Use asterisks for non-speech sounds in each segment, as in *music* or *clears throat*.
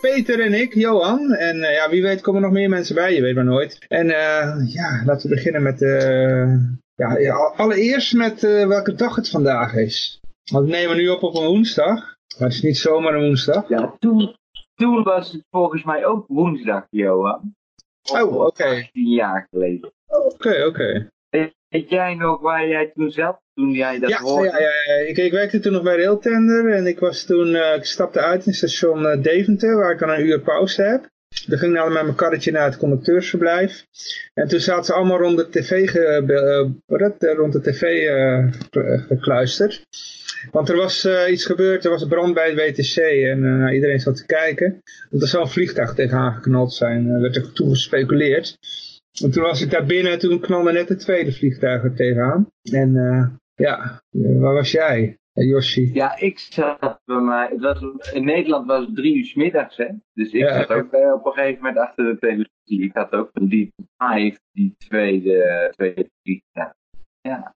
Peter en ik, Johan. En uh, ja, wie weet komen er nog meer mensen bij, je weet maar nooit. En uh, ja, laten we beginnen met, ja, ja, allereerst met welke dag het vandaag is. Want we nemen nu op op een woensdag. Maar het is niet zomaar een woensdag. Ja, toen, toen was het volgens mij ook woensdag, Johan. Oh, oké. Okay. Jaar geleden. Oké, okay, oké. Okay. Weet jij nog waar jij toen zat, toen jij dat ja, hoorde? Ja, ja, ja. Ik, ik werkte toen nog bij Railtender en ik was toen, uh, ik stapte uit in station uh, Deventer, waar ik dan een uur pauze heb. Dan ging ik nou met mijn karretje naar het conducteursverblijf. En toen zaten ze allemaal rond de tv, ge, uh, rond de tv gekluisterd. Want er was uh, iets gebeurd, er was een brand bij het WTC en uh, iedereen zat te kijken. Dat er zou een vliegtuig tegenaan geknald zijn, werd er toen gespeculeerd. En toen was ik daar binnen en toen knalde net het tweede vliegtuig er tegenaan. En ja, waar was jij? Yoshi. Ja, ik zat bij mij, het was, in Nederland was het drie uur s middags, hè. Dus ik ja, zat ook uh, op een gegeven moment achter de televisie. Ik had ook van die vijf, die tweede, tweede vliegtuig. Ja.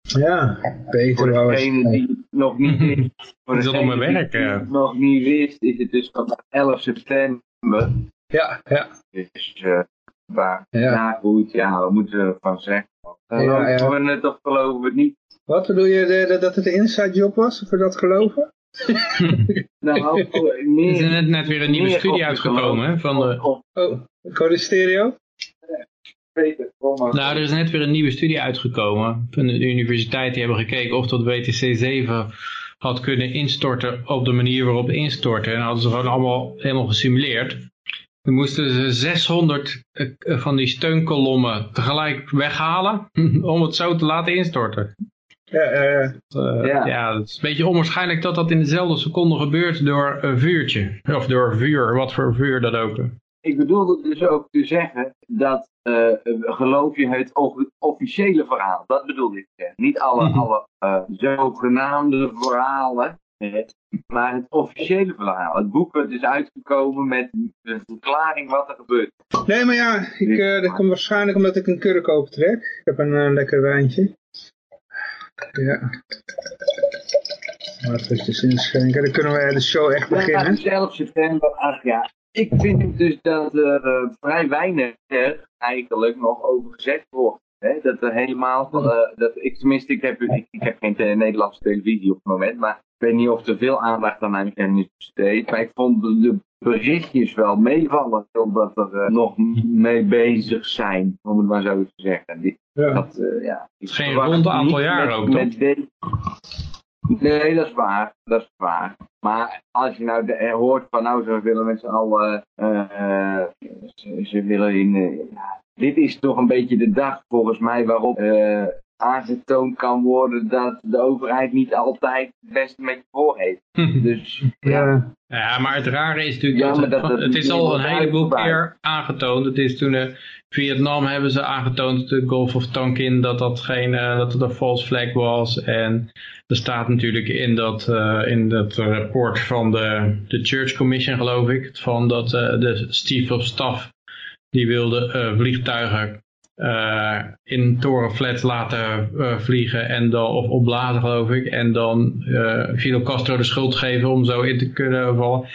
Ja, Peter Voor degene die nog niet *laughs* wist, voor werk, die het nog niet wist, is het dus vandaag 11 september. Ja, ja. Dus uh, waar, ja. nou goed, ja, wat moeten we ervan zeggen? Geloven ja, ja. we het of geloven we het niet? Wat bedoel je, de, dat het een inside job was, voor dat geloven? *laughs* nou, *laughs* meer, er is net, net weer een nieuwe studie uitgekomen, van de... Oh, Code Stereo? Nou, er is net weer een nieuwe studie uitgekomen van de universiteit. Die hebben gekeken of dat WTC 7 had kunnen instorten op de manier waarop instorten. En hadden ze gewoon allemaal helemaal gesimuleerd. Dan moesten ze 600 van die steunkolommen tegelijk weghalen *laughs* om het zo te laten instorten. Ja, uh, uh, ja. ja, het is een beetje onwaarschijnlijk dat dat in dezelfde seconde gebeurt door een vuurtje. Of door vuur, wat voor vuur dat ook. Ik bedoelde dus ook te zeggen dat uh, geloof je het officiële verhaal. Dat bedoelde ik. Niet alle, Mhm. alle uh, zogenaamde verhalen, eh, maar het officiële verhaal. Het boek is uitgekomen met een verklaring wat er gebeurt. Nee, maar ja, ik, uh, dat komt waarschijnlijk omdat ik een kurk opentrek. Ik heb een uh, lekker wijntje. Ja. Laten we eens inschenken. Dan kunnen we de show echt beginnen. Ja, 11 september, ach ja. Ik vind dus dat er uh, vrij weinig er eigenlijk nog over gezegd wordt. Hè? Dat er helemaal, uh, dat ik, tenminste, ik heb, ik, ik heb geen Nederlandse televisie op het moment, maar weet niet of er veel aandacht aan is besteed. Maar ik vond de, de berichtjes wel meevallen, omdat er uh, nog mee bezig zijn, om het maar zo te zeggen. Die, ja. Dat, ja, Geen rond aantal jaar ook, met toch? Nee, dat is waar. Dat is waar. Maar als je nou de, hoort van nou, ze willen met z'n allen, uh, ze, ze, willen in, uh, ja, dit is toch een beetje de dag volgens mij waarop uh, aangetoond kan worden dat de overheid niet altijd het beste met je voor heeft. dus ja. Ja, maar het rare is natuurlijk ja, dat, het is al een heleboel keer aangetoond. Het is toen uh, Vietnam hebben ze aangetoond, de Gulf of Tonkin, dat dat geen, uh, dat het een false flag was. En er staat natuurlijk in dat, uh, in dat rapport van de, de Church Commission, geloof ik, van dat de Chief of Staff, die wilde vliegtuigen uh, in torenflats laten uh, vliegen en dan, of opblazen geloof ik. En dan uh, Fidel Castro de schuld geven om zo in te kunnen vallen.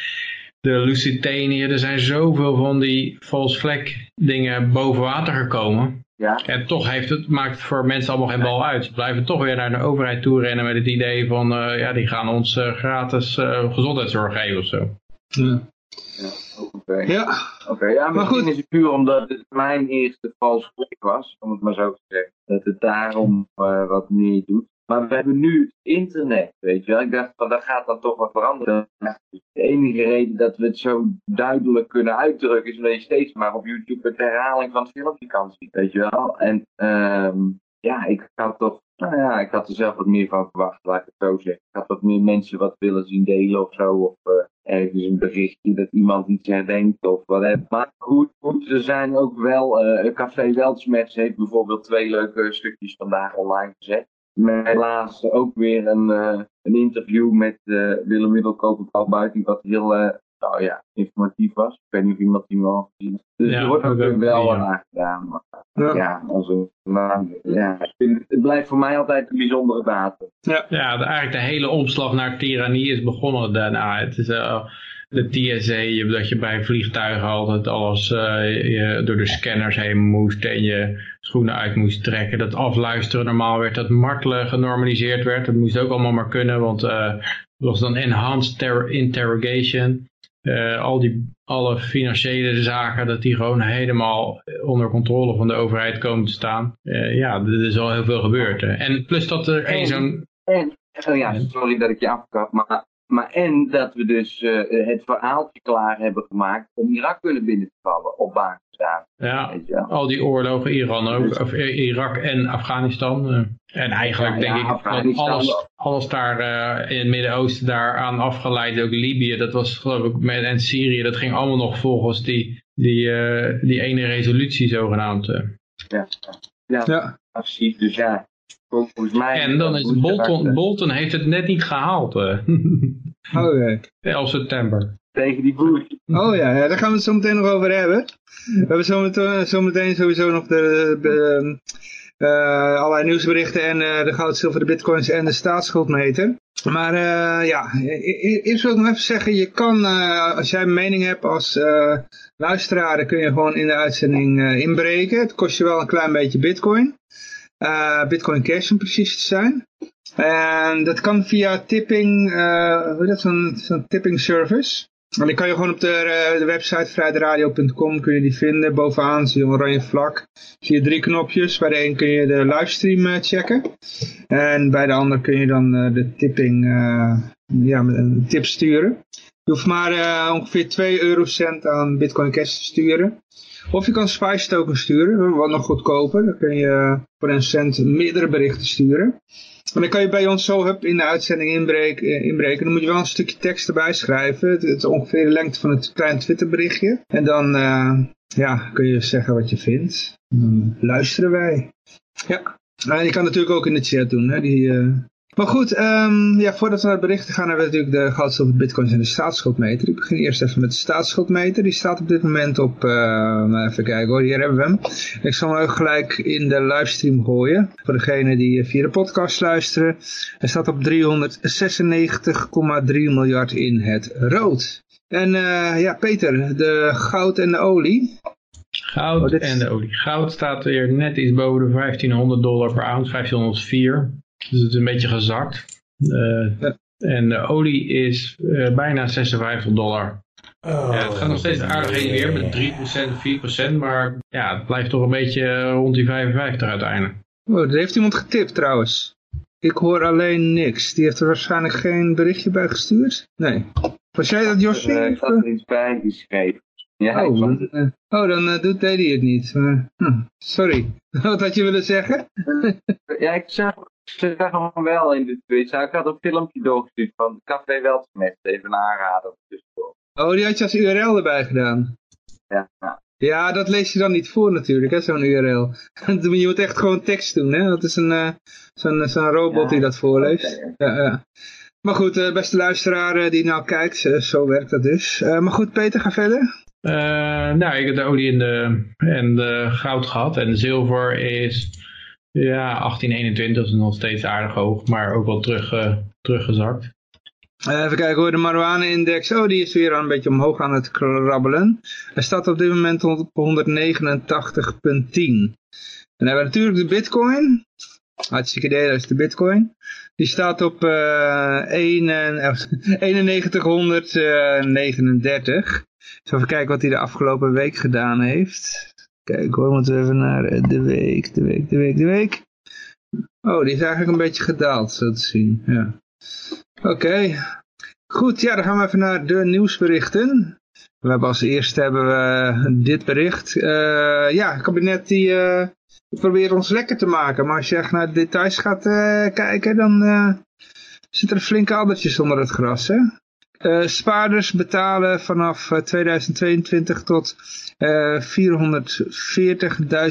De Lusitanië, er zijn zoveel van die false flag dingen boven water gekomen. Ja. En toch heeft het, maakt het voor mensen allemaal geen bal uit. Ze blijven toch weer naar de overheid toe rennen met het idee van, ja die gaan ons gratis gezondheidszorg geven of zo. Ja. Ja, oké. Ja. Maar misschien is het puur omdat het mijn eerste vals gesprek was, om het maar zo te zeggen. Dat het daarom uh, wat meer doet. Maar we hebben nu het internet, weet je wel. Ik dacht, van, dat gaat dan toch wat veranderen. De enige reden dat we het zo duidelijk kunnen uitdrukken is omdat je steeds maar op YouTube een herhaling van het filmpje kan zien, weet je wel. En um, ja, ik had toch, nou ja, ik had er zelf wat meer van verwacht, laat ik het zo zeggen. Ik had wat meer mensen wat willen zien delen of zo. Of, uh, ergens een berichtje dat iemand iets herdenkt of wat heb. Maar goed, goed, er zijn ook wel, uh, Café Weltsmets heeft bijvoorbeeld twee leuke stukjes vandaag online gezet. Met helaas ook weer een, uh, een interview met uh, Willem Middelkoper Buiting, wat heel nou ja, informatief was. Ik weet niet of iemand die wel gezien Dus ja, er wordt ook wel wat aan gedaan. Maar ja, als een, ja, het blijft voor mij altijd een bijzondere datum. Ja, ja de, eigenlijk de hele omslag naar tirannie is begonnen daarna. Het is... Uh, de TSA, dat je bij vliegtuigen altijd alles uh, je door de scanners heen moest en je schoenen uit moest trekken. Dat afluisteren normaal werd, dat martelen genormaliseerd werd. Dat moest ook allemaal maar kunnen, want uh, was dan enhanced interrogation. Uh, al die, alle financiële zaken, dat die gewoon helemaal onder controle van de overheid komen te staan. Ja, er is al heel veel gebeurd. Hè. En plus dat er één zo'n... Oh ja, sorry dat ik je afkap, maar maar en dat we dus uh, het verhaaltje klaar hebben gemaakt om Irak kunnen binnen te vallen op baan staan. Ja, al die oorlogen, Iran ook, dus- of Irak en Afghanistan. Uh, en eigenlijk denk ik dat alles, alles daar uh, in het Midden-Oosten daaraan afgeleid, ook Libië, dat was geloof ik, met, en Syrië, dat ging allemaal nog volgens die, die, die ene resolutie zogenaamd. Ja, ja, ja. precies. Dus ja, en dan is Bolton, Bolton heeft het net niet gehaald. Uh. *laughs* Oh ja. *laughs* 11 september. Tegen die Bush. Oh ja, ja, daar gaan we het zo meteen nog over hebben. We hebben zo meteen, zo meteen sowieso nog de, de uh, allerlei nieuwsberichten en uh, de goud, zilver, de bitcoins en de staatsschuldmeter. Maar uh, ja, eerst wil ik nog even zeggen, je kan, als jij een mening hebt als luisteraar, dan kun je gewoon in de uitzending inbreken. Het kost je wel een klein beetje bitcoin. Uh, Bitcoin Cash om precies te zijn. En dat kan via tipping, uh, hoe dat, zo'n zo tipping service. En die kan je gewoon op de, uh, de website vrijdradio.com kun die vinden. Bovenaan zie je een oranje vlak. Zie je drie knopjes. Bij de een kun je de livestream checken. En bij de ander kun je dan de tipping, ja, een tip sturen. Je hoeft maar ongeveer 2 eurocent aan Bitcoin Cash te sturen. Of je kan Spice token sturen, wat nog goedkoper. Dan kun je voor een cent meerdere berichten sturen. En dan kan je bij ons zo in de uitzending inbreken, eh, inbreken. Dan moet je wel een stukje tekst erbij schrijven. Het, is ongeveer de lengte van het klein Twitter berichtje. En dan uh, ja, kun je zeggen wat je vindt. Dan luisteren wij. Ja. En je kan natuurlijk ook in de chat doen. Hè, die, uh, maar goed, um, ja, voordat we naar de berichten gaan, hebben we natuurlijk de goud, zilver, bitcoins en de staatsschuldmeter. Ik begin eerst even met de staatsschuldmeter. Die staat op dit moment op, uh, even kijken hoor, hier hebben we hem. Ik zal hem ook gelijk in de livestream gooien. Voor degenen die via de podcast luisteren. Hij staat op 396,3 miljard in het rood. En uh, ja, Peter, de goud en de olie. Goud oh, en de olie. Goud staat weer net iets boven de 1500 dollar per ounce, 1504. Dus het is een beetje gezakt. Uh, en de olie is uh, bijna 56 dollar. Oh, ja, het gaat nog steeds aardig heen weer met 3%, 4%, maar ja, het blijft toch een beetje rond die 55 uiteindelijk. Oh, er heeft iemand getipt trouwens. Ik hoor alleen niks. Die heeft er waarschijnlijk geen berichtje bij gestuurd? Nee. Was jij dat, Josje? Uh, ik had er iets bij geschreven. Ja, oh, dan, uh, oh, dan doet hij het niet. Maar, hm, sorry. *laughs* Wat had je willen zeggen? ja, ik zag ze zag hem wel in de Twitch. Ik had een filmpje doorgestuurd van Café Weltsmet. Even aanraden. Oh, die had je als URL erbij gedaan? Ja. Ja, ja dat lees je dan niet voor natuurlijk, zo'n URL. *laughs* je moet echt gewoon tekst doen, hè. Dat is een uh, zo'n zo'n robot die dat voorleest. Ja, ja. Maar goed, uh, beste luisteraar uh, die nou kijkt, zo werkt dat dus. maar goed, Peter, ga verder. nou, ik heb de olie en de, en de goud gehad. En de zilver is ja, 1821 is nog steeds aardig hoog, maar ook wel terug, uh, teruggezakt. Uh, even kijken hoor, de marijuana-index, oh die is weer een beetje omhoog aan het krabbelen. Hij staat op dit moment op 189,10. En dan hebben we natuurlijk de bitcoin. Hartstikke idee, dat is de bitcoin. Die staat op uh, 9139. Dus even kijken wat hij de afgelopen week gedaan heeft. Kijk hoor, moeten we even naar eh, de week, de week, de week, de week. Oh, die is eigenlijk een beetje gedaald, zo te zien. Ja. Oké. Goed, ja, dan gaan we even naar de nieuwsberichten. We hebben als eerste hebben we eh, dit bericht. Uh, ja, het kabinet die uh, probeert ons lekker te maken. Maar als je echt naar de details gaat kijken, dan zitten er flinke addertjes onder het gras. Hè? Spaarders betalen vanaf 2022 tot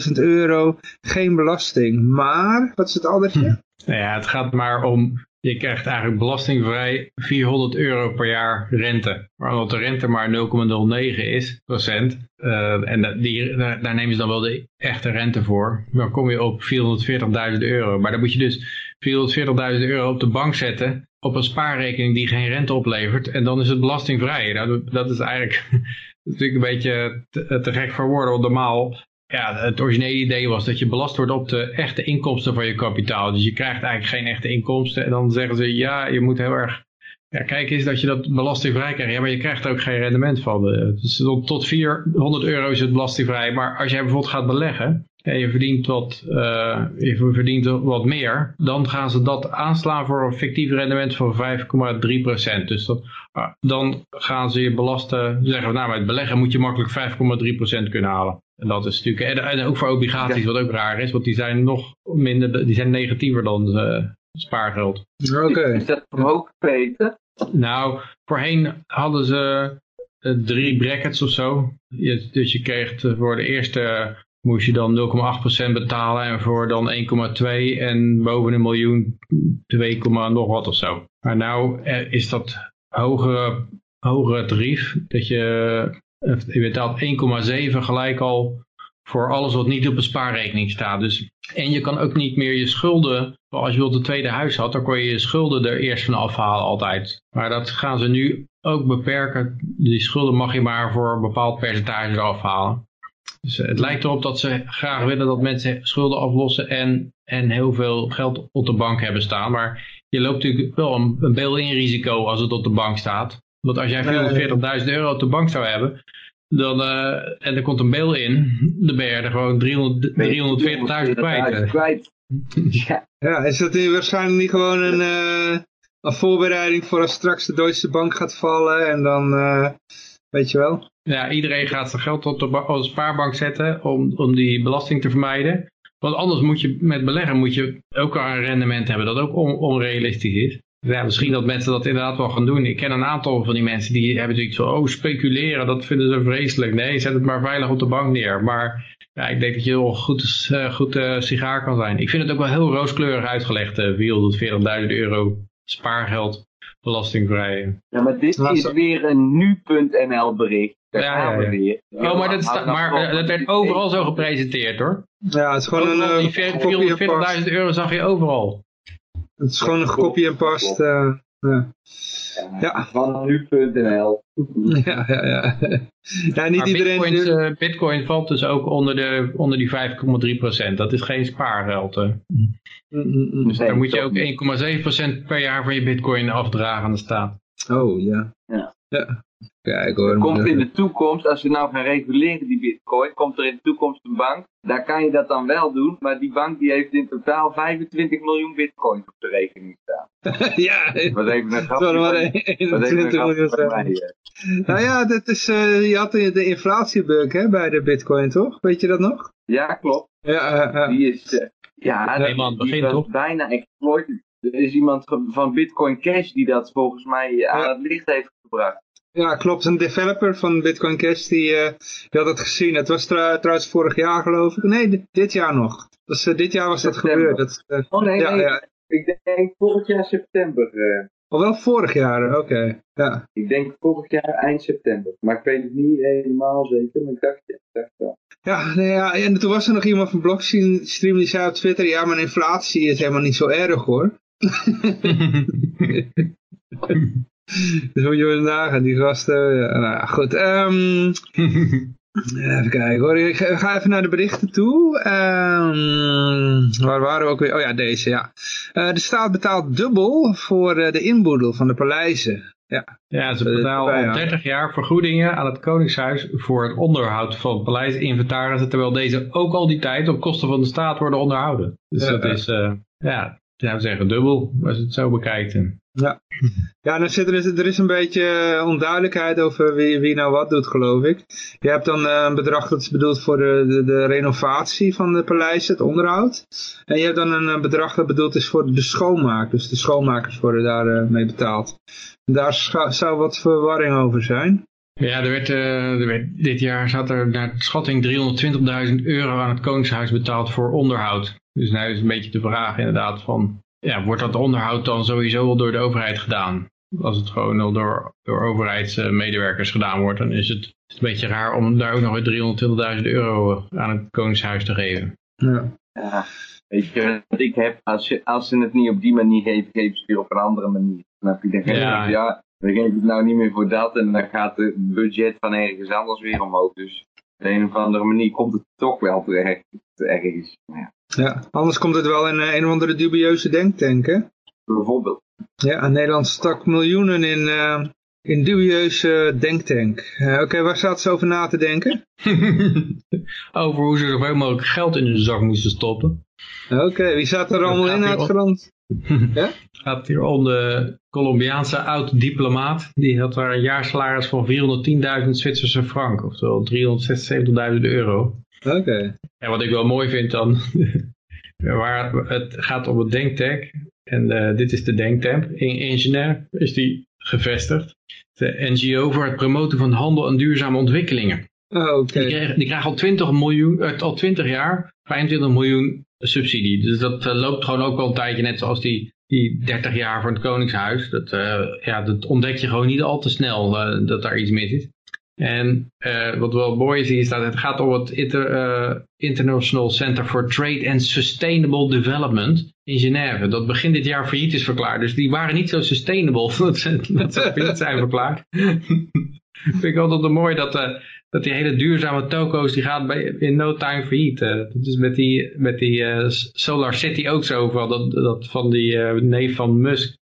440.000 euro geen belasting. Maar, wat is het aldertje? Hm. Nou ja, het gaat maar om je krijgt eigenlijk belastingvrij 400 euro per jaar rente. Maar omdat de rente maar 0,09 is, procent, uh, en die, daar, daar, nemen ze dan wel de echte rente voor, dan kom je op 440.000 euro. Maar dan moet je dus 440.000 euro op de bank zetten, op een spaarrekening die geen rente oplevert, en dan is het belastingvrij. Nou, dat is eigenlijk *laughs* natuurlijk een beetje te, te gek voor woorden, normaal ja, het originele idee was dat je belast wordt op de echte inkomsten van je kapitaal. Dus je krijgt eigenlijk geen echte inkomsten. En dan zeggen ze, ja, je moet heel erg... Ja, kijk eens dat je dat belastingvrij krijgt. Ja, maar je krijgt er ook geen rendement van. Dus tot 400 euro is het belastingvrij. Maar als jij bijvoorbeeld gaat beleggen en je verdient wat, uh, je verdient wat meer, dan gaan ze dat aanslaan voor een fictief rendement van 5,3%. Dus dat, uh, dan gaan ze je belasten, zeggen nou, bij het beleggen moet je makkelijk 5,3% kunnen halen. En dat is natuurlijk, en, ook voor obligaties, wat ook raar is, want die zijn nog minder, die zijn negatiever dan uh, spaargeld. Oké. Is dat verhoogd, Peter? Nou, voorheen hadden ze uh, drie brackets of zo. Dus je kreeg voor de eerste moest je dan 0,8% betalen en voor dan 1,2 en boven een miljoen 2, nog wat of zo. Maar nou eh, is dat hogere, hogere tarief dat je je betaalt 1,7 gelijk al voor alles wat niet op een spaarrekening staat. Dus, en je kan ook niet meer je schulden, als je wilt een tweede huis had, dan kon je je schulden er eerst van afhalen altijd. Maar dat gaan ze nu ook beperken. Die schulden mag je maar voor een bepaald percentage eraf halen. Dus het lijkt erop dat ze graag willen dat mensen schulden aflossen en, en heel veel geld op de bank hebben staan. Maar je loopt natuurlijk wel een, een bail-in risico als het op de bank staat. Want als jij 440.000 euro op de bank zou hebben, dan, uh, en er komt een mail in, dan ben je er gewoon 340.000 kwijt. kwijt. *laughs* ja. ja, is dat waarschijnlijk niet gewoon een, uh, een voorbereiding voor als straks de Duitse bank gaat vallen en dan, uh, weet je wel? Ja, iedereen gaat zijn geld op de, op de spaarbank zetten om, om die belasting te vermijden. Want anders moet je met beleggen moet je ook al een rendement hebben dat ook on, onrealistisch is. Ja, misschien dat mensen dat inderdaad wel gaan doen. Ik ken een aantal van die mensen die hebben natuurlijk zo, oh speculeren, dat vinden ze vreselijk. Nee, zet het maar veilig op de bank neer. Maar ja, ik denk dat je wel goed, uh, goed uh, sigaar kan zijn. Ik vind het ook wel heel rooskleurig uitgelegd, uh, 440.000 euro spaargeld belastingvrij. Ja, maar dit is weer een nu.nl bericht. Daar ja, gaan we weer. Oh, maar, dat, sta, maar dat werd overal zo gepresenteerd hoor. Ja, het is gewoon een... Die 440.000 euro zag je overal. Het is gewoon een kopie en past. Uh, ja. ja. Van nu.nl. Ja, ja, ja. *laughs* ja niet iedereen... Uh, Bitcoin valt dus ook onder, de, onder die 5,3%. Dat is geen spaargeld. Mm, mm, mm. Dus dan moet je ook 1,7% per jaar van je Bitcoin afdragen aan de staat. Oh, ja. Ja. ja. Kijk hoor. Komt in de toekomst, als we nou gaan reguleren die bitcoin, komt er in de toekomst een bank. Daar kan je dat dan wel doen, maar die bank die heeft in totaal 25 miljoen bitcoins op de rekening staan. *laughs* ja. Wat even een grapje. *laughs* Wat even een grapje Nou ja, dat is, uh, je had de inflatiebug hè, bij de bitcoin toch? Weet je dat nog? Ja, klopt. Ja, uh, Die is, uh, ja, die, die begin, was toch? bijna exploited. Er is iemand van Bitcoin Cash die dat volgens mij aan het licht heeft gebracht. Ja, klopt. Een developer van Bitcoin Cash die, uh, die had het gezien. Het was trouwens vorig jaar geloof ik. Nee, dit jaar nog. Dus uh, dit jaar was dat gebeurd. Dat, uh, oh nee, ja, nee. Ja. ik denk vorig jaar september. Oh, wel vorig jaar, oké. Okay. Ja. Ik denk vorig jaar eind september. Maar ik weet het niet helemaal zeker, maar ik dacht, ja, ik dacht wel. Ja, nee, ja, en toen was er nog iemand van Blockstream Stream die zei op Twitter, ja, maar inflatie is helemaal niet zo erg hoor. *laughs* *laughs* *laughs* *laughs* dus moet je wel nagaan, die gasten. Ja, nou goed. Um, *laughs* even kijken hoor. Ik ga even naar de berichten toe. Um, waar waren we ook weer? Oh ja, deze, ja. Uh, de staat betaalt dubbel voor uh, de inboedel van de paleizen. Ja, ja ze betalen al 30 jaar vergoedingen aan het Koningshuis voor het onderhoud van paleisinventarissen, terwijl deze ook al die tijd op kosten van de staat worden onderhouden. Dus dat is, uh, ja, zou zeggen dubbel, als je het zo bekijkt. Ja, ja dan zit er, is, er is een beetje onduidelijkheid over wie, wie nou wat doet, geloof ik. Je hebt dan een bedrag dat is bedoeld voor de, de, de renovatie van de paleizen, het onderhoud. En je hebt dan een bedrag dat bedoeld is voor de schoonmaak. Dus de schoonmakers worden daar mee betaald. Daar zou wat verwarring over zijn. Ja, er werd, er werd, dit jaar zat er naar schatting 320.000 euro aan het Koningshuis betaald voor onderhoud. Dus nu is een beetje de vraag inderdaad van, ja, wordt dat onderhoud dan sowieso al door de overheid gedaan? Als het gewoon al door, door overheidsmedewerkers gedaan wordt, dan is het, een beetje raar om daar ook nog weer 320.000 euro aan het Koningshuis te geven. Ja. ja. Weet je wat ik heb? Als, je, als ze het niet op die manier geven, geven ze het weer op een andere manier. Snap je? Dan ja. ja, we geven het nou niet meer voor dat en dan gaat het budget van ergens anders weer omhoog. Dus op een of andere manier komt het toch wel terecht ergens. Ja. Ja, anders komt het wel in uh, een of andere dubieuze denktank, hè? Bijvoorbeeld. Ja, Nederland stak miljoenen in, uh, in dubieuze denktank. Uh, Oké, waar staat ze over na te denken? *laughs* over hoe ze zoveel mogelijk geld in hun zak moesten stoppen. Oké, wie zat er allemaal in uit grond? *laughs* ja? gaat hier om de Colombiaanse oud-diplomaat. Die had daar een jaarsalaris van 410.000 Zwitserse frank. Oftewel 376.000 euro. Oké. En wat ik wel mooi vind dan... *laughs* waar het gaat om het denktank. En uh, dit is de denktank. In, in Genève is die gevestigd. De NGO voor het promoten van handel en duurzame ontwikkelingen. Oh, oké. Die, krijgen, die krijgen al 20 miljoen, uh, al 20 jaar 25 miljoen subsidie. Dus dat uh, loopt gewoon ook wel een tijdje net zoals die die 30 jaar voor het Koningshuis. Dat, ja, dat ontdek je gewoon niet al te snel dat daar iets mis is. En uh, wat wel mooi is, is dat het gaat om het Inter, International Center for Trade and Sustainable Development in Genève. Dat begin dit jaar failliet is verklaard. Dus die waren niet zo sustainable *laughs* dat ze, dat failliet zijn verklaard. *laughs* Vind ik altijd mooi dat, dat die hele duurzame toko's, die gaat bij, in no time failliet. Dat is met die, met die Solar City ook zo, van, dat, dat van die neef van Musk.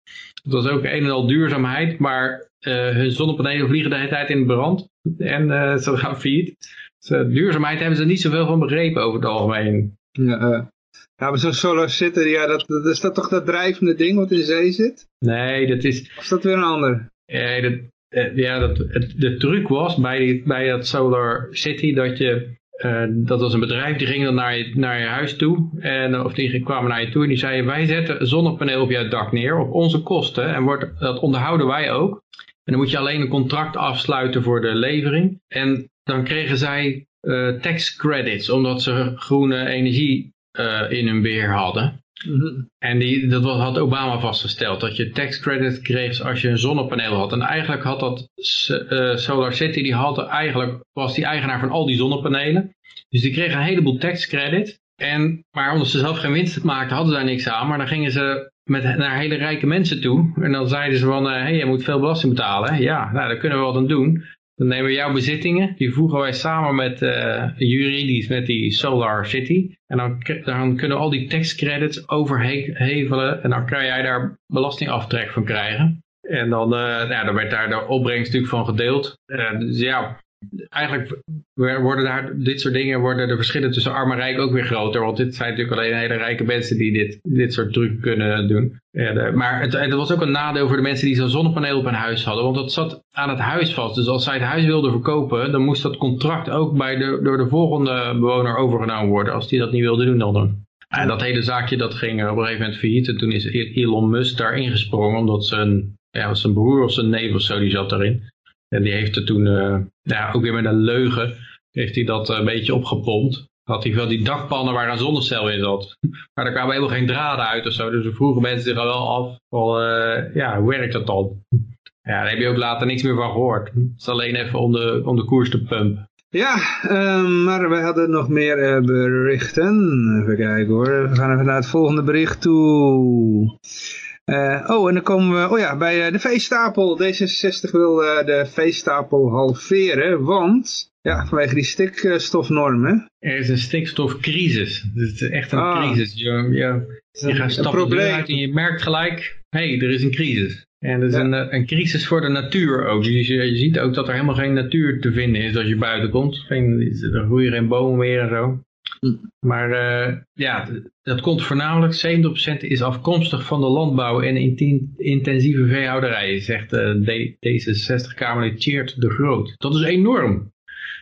Dat was ook een en al duurzaamheid, maar hun zonnepanelen vliegen de hele tijd in brand. En ze gaan failliet. Dus, duurzaamheid hebben ze niet zoveel van begrepen over het algemeen. Ja, ja, maar zo'n Solar City, ja, dat, dat, is dat toch dat drijvende ding wat in de zee zit? Nee, dat is... Of is dat weer een ander? Nee, dat, uh, ja, dat, het, de truc was bij, bij dat Solar City dat je, uh, dat was een bedrijf, die ging dan naar je, naar je huis toe, en, of die kwamen naar je toe en die zeiden, wij zetten een zonnepaneel op jouw dak neer, op onze kosten, en wordt, dat onderhouden wij ook. En dan moet je alleen een contract afsluiten voor de levering. En dan kregen zij uh, tax credits, omdat ze groene energie in hun beheer hadden. Mhm. En die, dat had Obama vastgesteld, dat je tax credit kreeg als je een zonnepaneel had. En eigenlijk had dat uh, Solar City, die had eigenlijk, was die eigenaar van al die zonnepanelen. Dus die kregen een heleboel tax credit. En, maar omdat ze zelf geen winst maakten, hadden ze daar niks aan. Maar dan gingen ze met, naar hele rijke mensen toe. En dan zeiden ze van, hé, uh, hey, je moet veel belasting betalen. Ja, nou, daar kunnen we wat aan doen. Dan nemen we jouw bezittingen, die voegen wij samen met uh, juridisch met die Solar City. En dan, dan kunnen we al die tax credits overhevelen en dan kan jij daar belastingaftrek van krijgen. En dan, uh, dan werd daar de opbrengst natuurlijk van gedeeld. Dus ja, eigenlijk worden daar dit soort dingen, worden de verschillen tussen arm en rijk ook weer groter. Want dit zijn natuurlijk alleen hele rijke mensen die dit, dit soort trucs kunnen doen. Ja, maar het, het, was ook een nadeel voor de mensen die zo'n zonnepaneel op hun huis hadden. Want dat zat aan het huis vast. Dus als zij het huis wilden verkopen, dan moest dat contract ook bij de, door de volgende bewoner overgenomen worden. Als die dat niet wilde doen dan. dat hele zaakje dat ging op een gegeven moment failliet. En toen is Elon Musk daar ingesprongen omdat zijn, ja, zijn broer of zijn neef of zo, die zat erin. En die heeft er toen, uh, ja, ook weer met een leugen, heeft hij dat een beetje opgepompt. Had hij wel die dakpannen waar een zonnecel in zat. *laughs* Maar daar kwamen helemaal geen draden uit of zo. Dus we vroegen mensen zich al wel af, wel, uh, ja, hoe werkt dat dan? Ja, daar heb je ook later niks meer van gehoord. Het is alleen even om de, koers te pumpen. Ja, um, maar we hadden nog meer berichten. Even kijken hoor. We gaan even naar het volgende bericht toe. Uh, oh, en dan komen we oh ja, bij uh, de veestapel. D66 wil uh, de veestapel halveren, want ja, vanwege die stikstofnormen. Er is een stikstofcrisis. Het is echt een ah. crisis. Je, je, je gaat stappen uit en je merkt gelijk, hé, hey, er is een crisis. En er is ja. een, een crisis voor de natuur ook. Je, je, ziet ook dat er helemaal geen natuur te vinden is als je buiten komt. Geen, er groeien geen bomen meer en zo. Maar uh, ja, dat komt voornamelijk, 70% is afkomstig van de landbouw en intensieve veehouderij, zegt uh, D66-Kamerlid Cheert de Groot. Dat is enorm.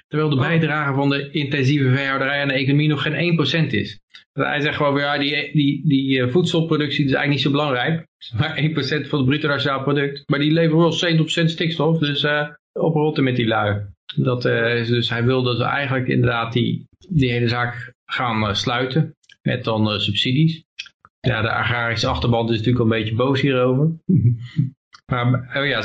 Terwijl de oh. bijdrage van de intensieve veehouderij aan de economie nog geen 1% is. Hij zegt gewoon, ja, die, die, die uh, voedselproductie is eigenlijk niet zo belangrijk. Maar 1% van het bruto nationaal product. Maar die leveren wel 70% stikstof, dus uh, oprotten met die lui. Dat, uh, dus hij wil dat we eigenlijk inderdaad die, die hele zaak gaan sluiten. Met dan subsidies. Ja, de agrarische achterband is natuurlijk een beetje boos hierover. *laughs* Maar oh ja,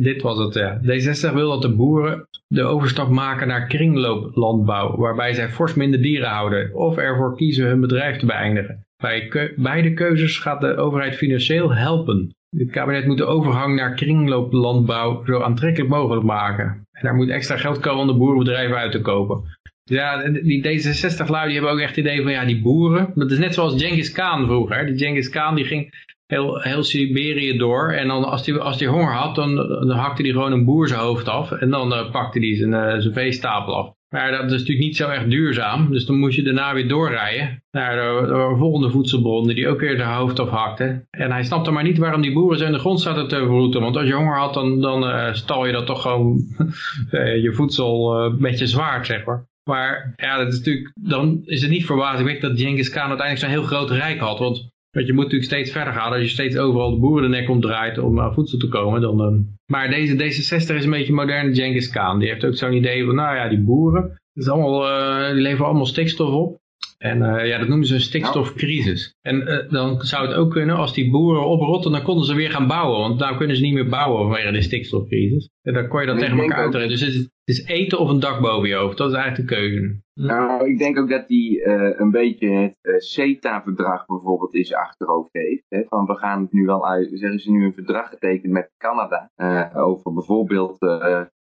dit was het. Ja. D66 wil dat de boeren de overstap maken naar kringlooplandbouw, waarbij zij fors minder dieren houden of ervoor kiezen hun bedrijf te beëindigen. Bij beide keuzes gaat de overheid financieel helpen. Het kabinet moet de overgang naar kringlooplandbouw zo aantrekkelijk mogelijk maken. En daar moet extra geld komen om de boerenbedrijven uit te kopen. Ja, die D66-lui die hebben ook echt het idee van ja, die boeren. Dat is net zoals Genghis Khan vroeger. Die Genghis Khan die ging heel, heel Siberië door. En dan als hij als die honger had, dan, dan hakte hij gewoon een boer zijn hoofd af. En dan uh, pakte hij zijn, uh, zijn veestapel af. Maar dat is natuurlijk niet zo echt duurzaam. Dus dan moest je daarna weer doorrijden naar de, de volgende voedselbron die ook weer zijn hoofd afhakte. En hij snapte maar niet waarom die boeren zo in de grond zaten te verroeten. Want als je honger had, dan, dan uh, stal je dat toch gewoon *laughs* je voedsel met je zwaard, zeg maar. Maar ja, dat is natuurlijk, dan is het niet verbazingwekkend dat Genghis Khan uiteindelijk zo'n heel groot rijk had. Want want je moet natuurlijk steeds verder gaan. Als je steeds overal de boeren de nek omdraait om aan voedsel te komen. Dan, uh... Maar deze D66 is een beetje moderne Genghis Khan. Die heeft ook zo'n idee van, nou ja, die boeren. Is allemaal, uh, die leveren allemaal stikstof op. En uh, ja, dat noemen ze een stikstofcrisis. En uh, dan zou het ook kunnen, als die boeren oprotten, dan konden ze weer gaan bouwen. Want nou kunnen ze niet meer bouwen vanwege de stikstofcrisis. En dan kon je dat tegen elkaar uitreden. Dus het is, het is, eten of een dak boven je hoofd. Dat is eigenlijk de keuze. Nou, ik denk ook dat die uh, een beetje het CETA-verdrag bijvoorbeeld is achterhoofd heeft. Hè? Van we gaan het nu wel uit, zeggen ze nu een verdrag getekend met Canada. over bijvoorbeeld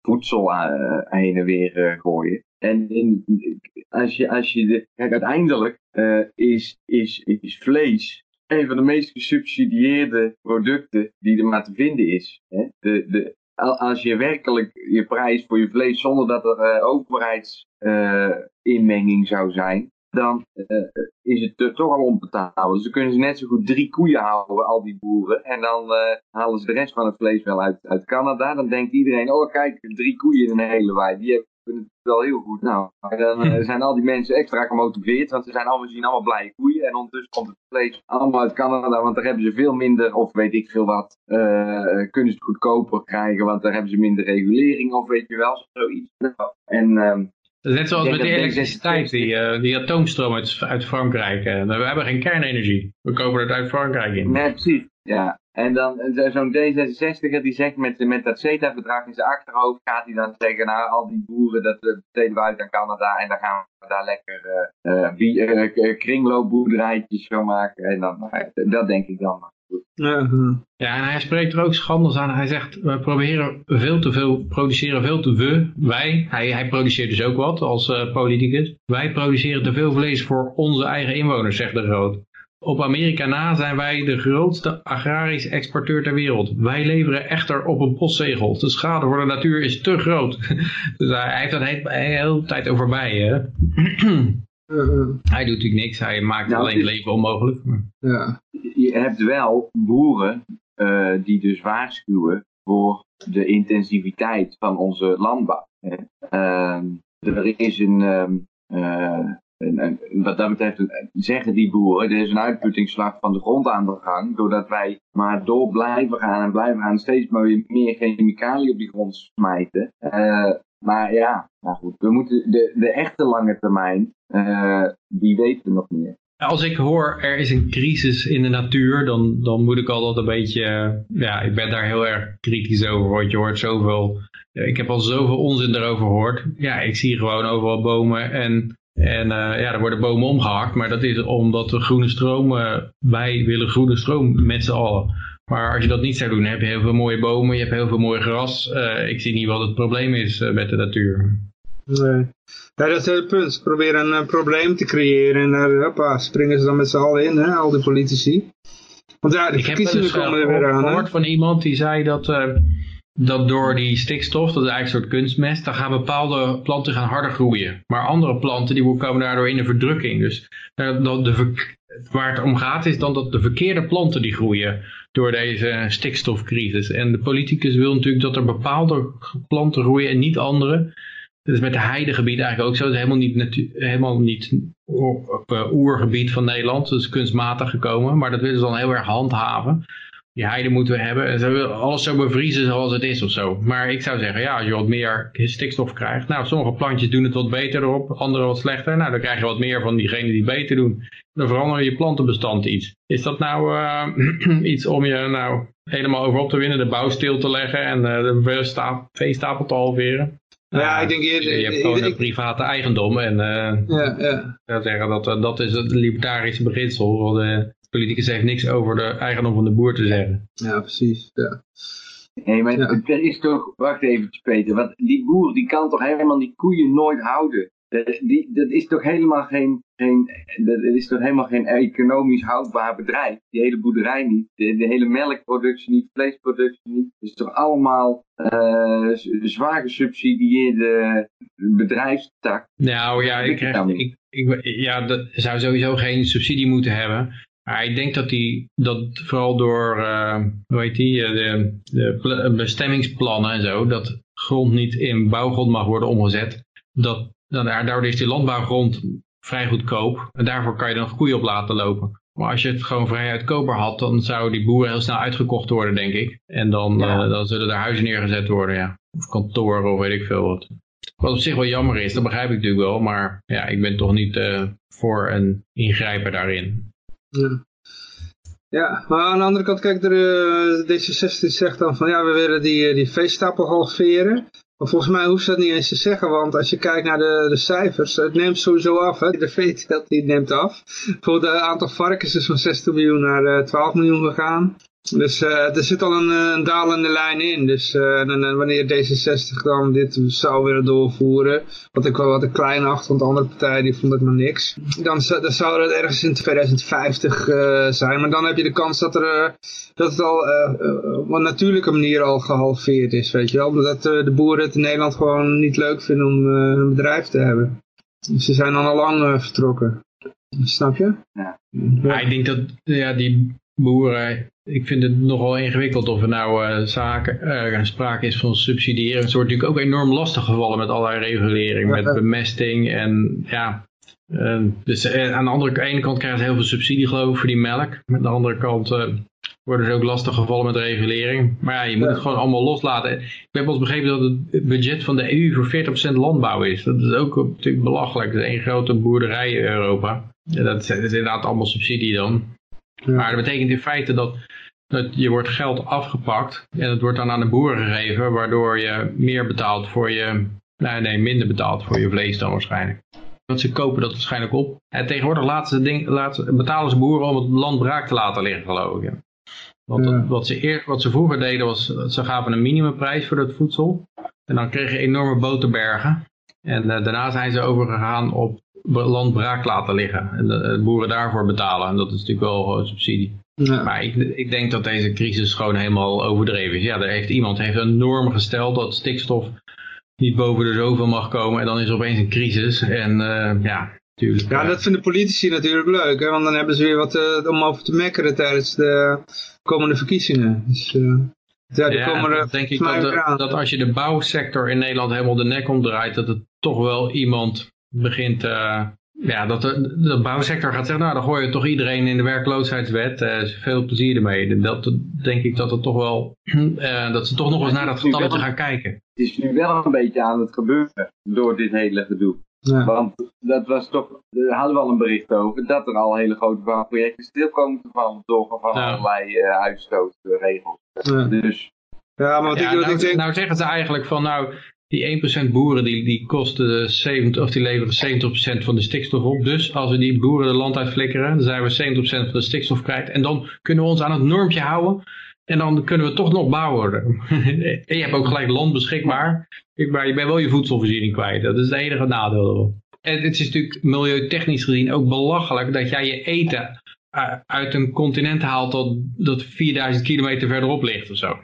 voedsel heen en weer gooien. En als je, als je kijk, uiteindelijk uh, is, is, is vlees een van de meest gesubsidieerde producten die er maar te vinden is. Hè? De, de, als je werkelijk je prijs voor je vlees zonder dat er uh, overheidsinmenging uh, zou zijn, dan is het toch al onbetaalbaar. Dus dan kunnen ze net zo goed drie koeien houden, al die boeren. En dan halen ze de rest van het vlees wel uit, uit Canada. Dan denkt iedereen, oh kijk, drie koeien in een hele wei. Die hebben het wel heel goed. Nou, dan uh, *laughs* zijn al die mensen extra gemotiveerd, want ze zijn allemaal, zien allemaal blije koeien. En ondertussen komt het vlees allemaal uit Canada, want daar hebben ze veel minder, of weet ik veel wat, uh, kunnen ze het goedkoper krijgen, want daar hebben ze minder regulering, of weet je wel, zoiets. Nou, en um, Net zoals met de elektriciteit, die, uh, die atoomstroom uit, uit Frankrijk. Uh, we hebben geen kernenergie. We kopen het uit Frankrijk in. Nee, precies. Ja. En dan zo'n D66 die zegt met, met dat CETA-verdrag in zijn achterhoofd, gaat hij dan zeggen, nou al die boeren, dat besteden we uit aan Canada en dan gaan we daar lekker uh, uh, kringloopboerderijtjes van maken. En dan, dat denk ik dan maar. Ja, en hij spreekt er ook schandels aan. Hij zegt, we proberen veel te veel, produceren veel te we, wij, hij, hij produceert dus ook wat als uh, politicus. Wij produceren te veel vlees voor onze eigen inwoners, zegt de Groot. Op Amerika na zijn wij de grootste agrarisch exporteur ter wereld. Wij leveren echter op een postzegel. De schade voor de natuur is te groot. *laughs* dus hij heeft dat de hele tijd over bij. Hè? hij doet natuurlijk niks. Hij maakt nou, alleen het leven onmogelijk. Ja. Je hebt wel boeren uh, die dus waarschuwen voor de intensiviteit van onze landbouw. Uh, er is een... Uh, en, wat dat betreft zeggen die boeren, er is een uitputtingsslag van de grond aan de gang, doordat wij maar door blijven gaan en blijven gaan steeds maar meer chemicaliën op die grond smijten. Uh, maar ja, nou goed, we moeten de, de echte lange termijn, uh, die weten we nog meer. Als ik hoor er is een crisis in de natuur, dan, dan moet ik altijd een beetje, ja, ik ben daar heel erg kritisch over, want je hoort zoveel, ik heb al zoveel onzin erover gehoord. Ja, ik zie gewoon overal bomen en en uh, ja, er worden bomen omgehakt, maar dat is omdat de groene stroom, uh, wij willen groene stroom met z'n allen. Maar als je dat niet zou doen, dan heb je heel veel mooie bomen, je hebt heel veel mooi gras. Uh, ik zie niet wat het probleem is met de natuur. Nee. Ja, dat is het punt. Ze proberen een probleem te creëren en daar hoppa, springen ze dan met z'n allen in, hè, al die politici. Want ja, de ik verkiezingen komen er weer aan. Ik heb gehoord van iemand die zei dat dat door die stikstof, dat is eigenlijk een soort kunstmest, dan gaan bepaalde planten gaan harder groeien. Maar andere planten die komen daardoor in de verdrukking. Dus uh, de, waar het om gaat is dan dat de verkeerde planten die groeien door deze stikstofcrisis. En de politicus wil natuurlijk dat er bepaalde planten groeien en niet andere. Dat is met de heidegebied eigenlijk ook zo. Het is helemaal niet, helemaal niet op oergebied van Nederland. Dat is kunstmatig gekomen. Maar dat willen ze dan heel erg handhaven die heide moeten we hebben. En ze willen alles zo bevriezen zoals het is of zo. Maar ik zou zeggen, ja, als je wat meer stikstof krijgt. Nou, sommige plantjes doen het wat beter erop, andere wat slechter. Nou, dan krijg je wat meer van diegenen die beter doen. Dan veranderen je plantenbestand iets. Is dat nou uh, *clears throat* iets om je nou helemaal over op te winnen, de bouw stil te leggen en uh, de veestapel te halveren? Ja, ik denk eerder... Je hebt gewoon een private eigendom en uh, ja, ja. ik zou zeggen dat dat is het libertarische beginsel. De, politicus heeft niks over de eigendom van de boer te zeggen. Ja, precies. Ja. Nee, maar er is toch, wacht even Peter, want die boer die kan toch helemaal die koeien nooit houden. Dat, die, dat is toch helemaal geen, geen, dat is toch helemaal geen economisch houdbaar bedrijf. Die hele boerderij niet, de, de hele melkproductie niet, vleesproductie niet. Het is toch allemaal uh, zwaar gesubsidieerde bedrijfstak. Nou ja, ik, krijg, ik, ik, ja, dat zou sowieso geen subsidie moeten hebben. Maar ik denk dat die, dat vooral door, uh, hoe heet die, eh, de, de bestemmingsplannen en zo, dat grond niet in bouwgrond mag worden omgezet. Dat, dan, daardoor is die landbouwgrond vrij goedkoop. En daarvoor kan je dan koeien op laten lopen. Maar als je het gewoon vrij uitkoper had, dan zou die boeren heel snel uitgekocht worden, denk ik. En dan, ja. uh, dan zullen er huizen neergezet worden, ja. Of kantoren of weet ik veel wat. Wat op zich wel jammer is, dat begrijp ik natuurlijk wel. Maar ja, ik ben toch niet voor een ingrijpen daarin. Ja. Ja, maar aan de andere kant, kijk, de, uh, D66 zegt dan van ja, we willen die, eh, die veestapel halveren. Maar volgens mij hoeft ze dat niet eens te zeggen, want als je kijkt naar de, de cijfers, het neemt sowieso af. Hè? De veeteelt die neemt af. Bijvoorbeeld het aantal varkens is van 16 miljoen naar uh, eh, 12 miljoen gegaan. Dus uh, er zit al een, eh, een, dalende lijn in. Dus uh, wanneer D66 dan dit zou willen doorvoeren, wat ik wel wat een klein acht, want de andere partijen die vonden het maar niks. Dan, dan zou dat ergens in 2050 uh, zijn. Maar dan heb je de kans dat, er, dat het al op een natuurlijke manier al gehalveerd is, weet je wel. Omdat de boeren het in Nederland gewoon niet leuk vinden om een bedrijf te hebben. Dus ze zijn dan al lang vertrokken. Snap je? Ja. ja. ik denk dat ja, die boeren ik vind het nogal ingewikkeld of er nou uh, zaken, uh, sprake is van subsidiëren. Het wordt natuurlijk ook enorm lastig gevallen met allerlei regulering, met bemesting en ja. Uh, dus aan de andere ene kant krijgen ze heel veel subsidie geloof ik voor die melk. Aan de andere kant worden ze ook lastig gevallen met regulering. Maar ja, je moet het gewoon allemaal loslaten. Ik heb ons begrepen dat het budget van de EU voor 40% landbouw is. Dat is ook natuurlijk belachelijk. Dat is één grote boerderij in Europa. Dat, is, dat is inderdaad allemaal subsidie dan. Maar dat betekent in feite dat, dat je wordt geld afgepakt en het wordt dan aan de boeren gegeven, waardoor je meer betaalt voor je, nee, nee minder betaalt voor je vlees dan waarschijnlijk. Want ze kopen dat waarschijnlijk op. En tegenwoordig laten ze ding, laten, betalen ze boeren om het land braak te laten liggen, geloof ik. Want wat, ze eer, wat ze vroeger deden was, ze gaven een minimumprijs voor dat voedsel. En dan kreeg je enorme boterbergen. En uh, daarna zijn ze overgegaan op land braak laten liggen. En de, boeren daarvoor betalen. En dat is natuurlijk wel een subsidie. Maar ik, ik, denk dat deze crisis gewoon helemaal overdreven is. Ja, er heeft iemand heeft een norm gesteld dat stikstof niet boven de zoveel mag komen. En dan is er opeens een crisis. En uh, ja, natuurlijk. Ja, dat vinden politici natuurlijk leuk. Hè? Want dan hebben ze weer wat uh, om over te mekkeren tijdens de komende verkiezingen. Dus, uh, ja, ja komen denk ik dat, dat, als je de bouwsector in Nederland helemaal de nek omdraait, dat het toch wel iemand begint, ja, dat de, de, bouwsector gaat zeggen, nou dan gooi je toch iedereen in de werkloosheidswet, uh, veel plezier ermee. Dat denk ik dat het toch wel, uh, *clears throat* dat ze toch nog eens naar dat getalletje gaan kijken. Het is nu wel een beetje aan het gebeuren door dit hele gedoe. Ja. Want dat was toch, daar hadden we al een bericht over, dat er al hele grote bouwprojecten stil komen te vallen door van ja. allerlei uh, uitstootregels. Ja. Dus ja, maar wat ja, ik, nou, denk... nou zeggen ze eigenlijk van nou, die 1% boeren die, die kosten 70, of die leveren 70% van de stikstof op. Dus als we die boeren de land uitflikkeren, dan zijn we 70% van de stikstof kwijt. En dan kunnen we ons aan het normtje houden. En dan kunnen we toch nog bouwen. *laughs* en je hebt ook gelijk land beschikbaar. Maar je bent wel je voedselvoorziening kwijt. Dat is het enige nadeel. En het is natuurlijk milieutechnisch gezien ook belachelijk dat jij je eten uit een continent haalt dat, dat 4000 kilometer verderop ligt of zo.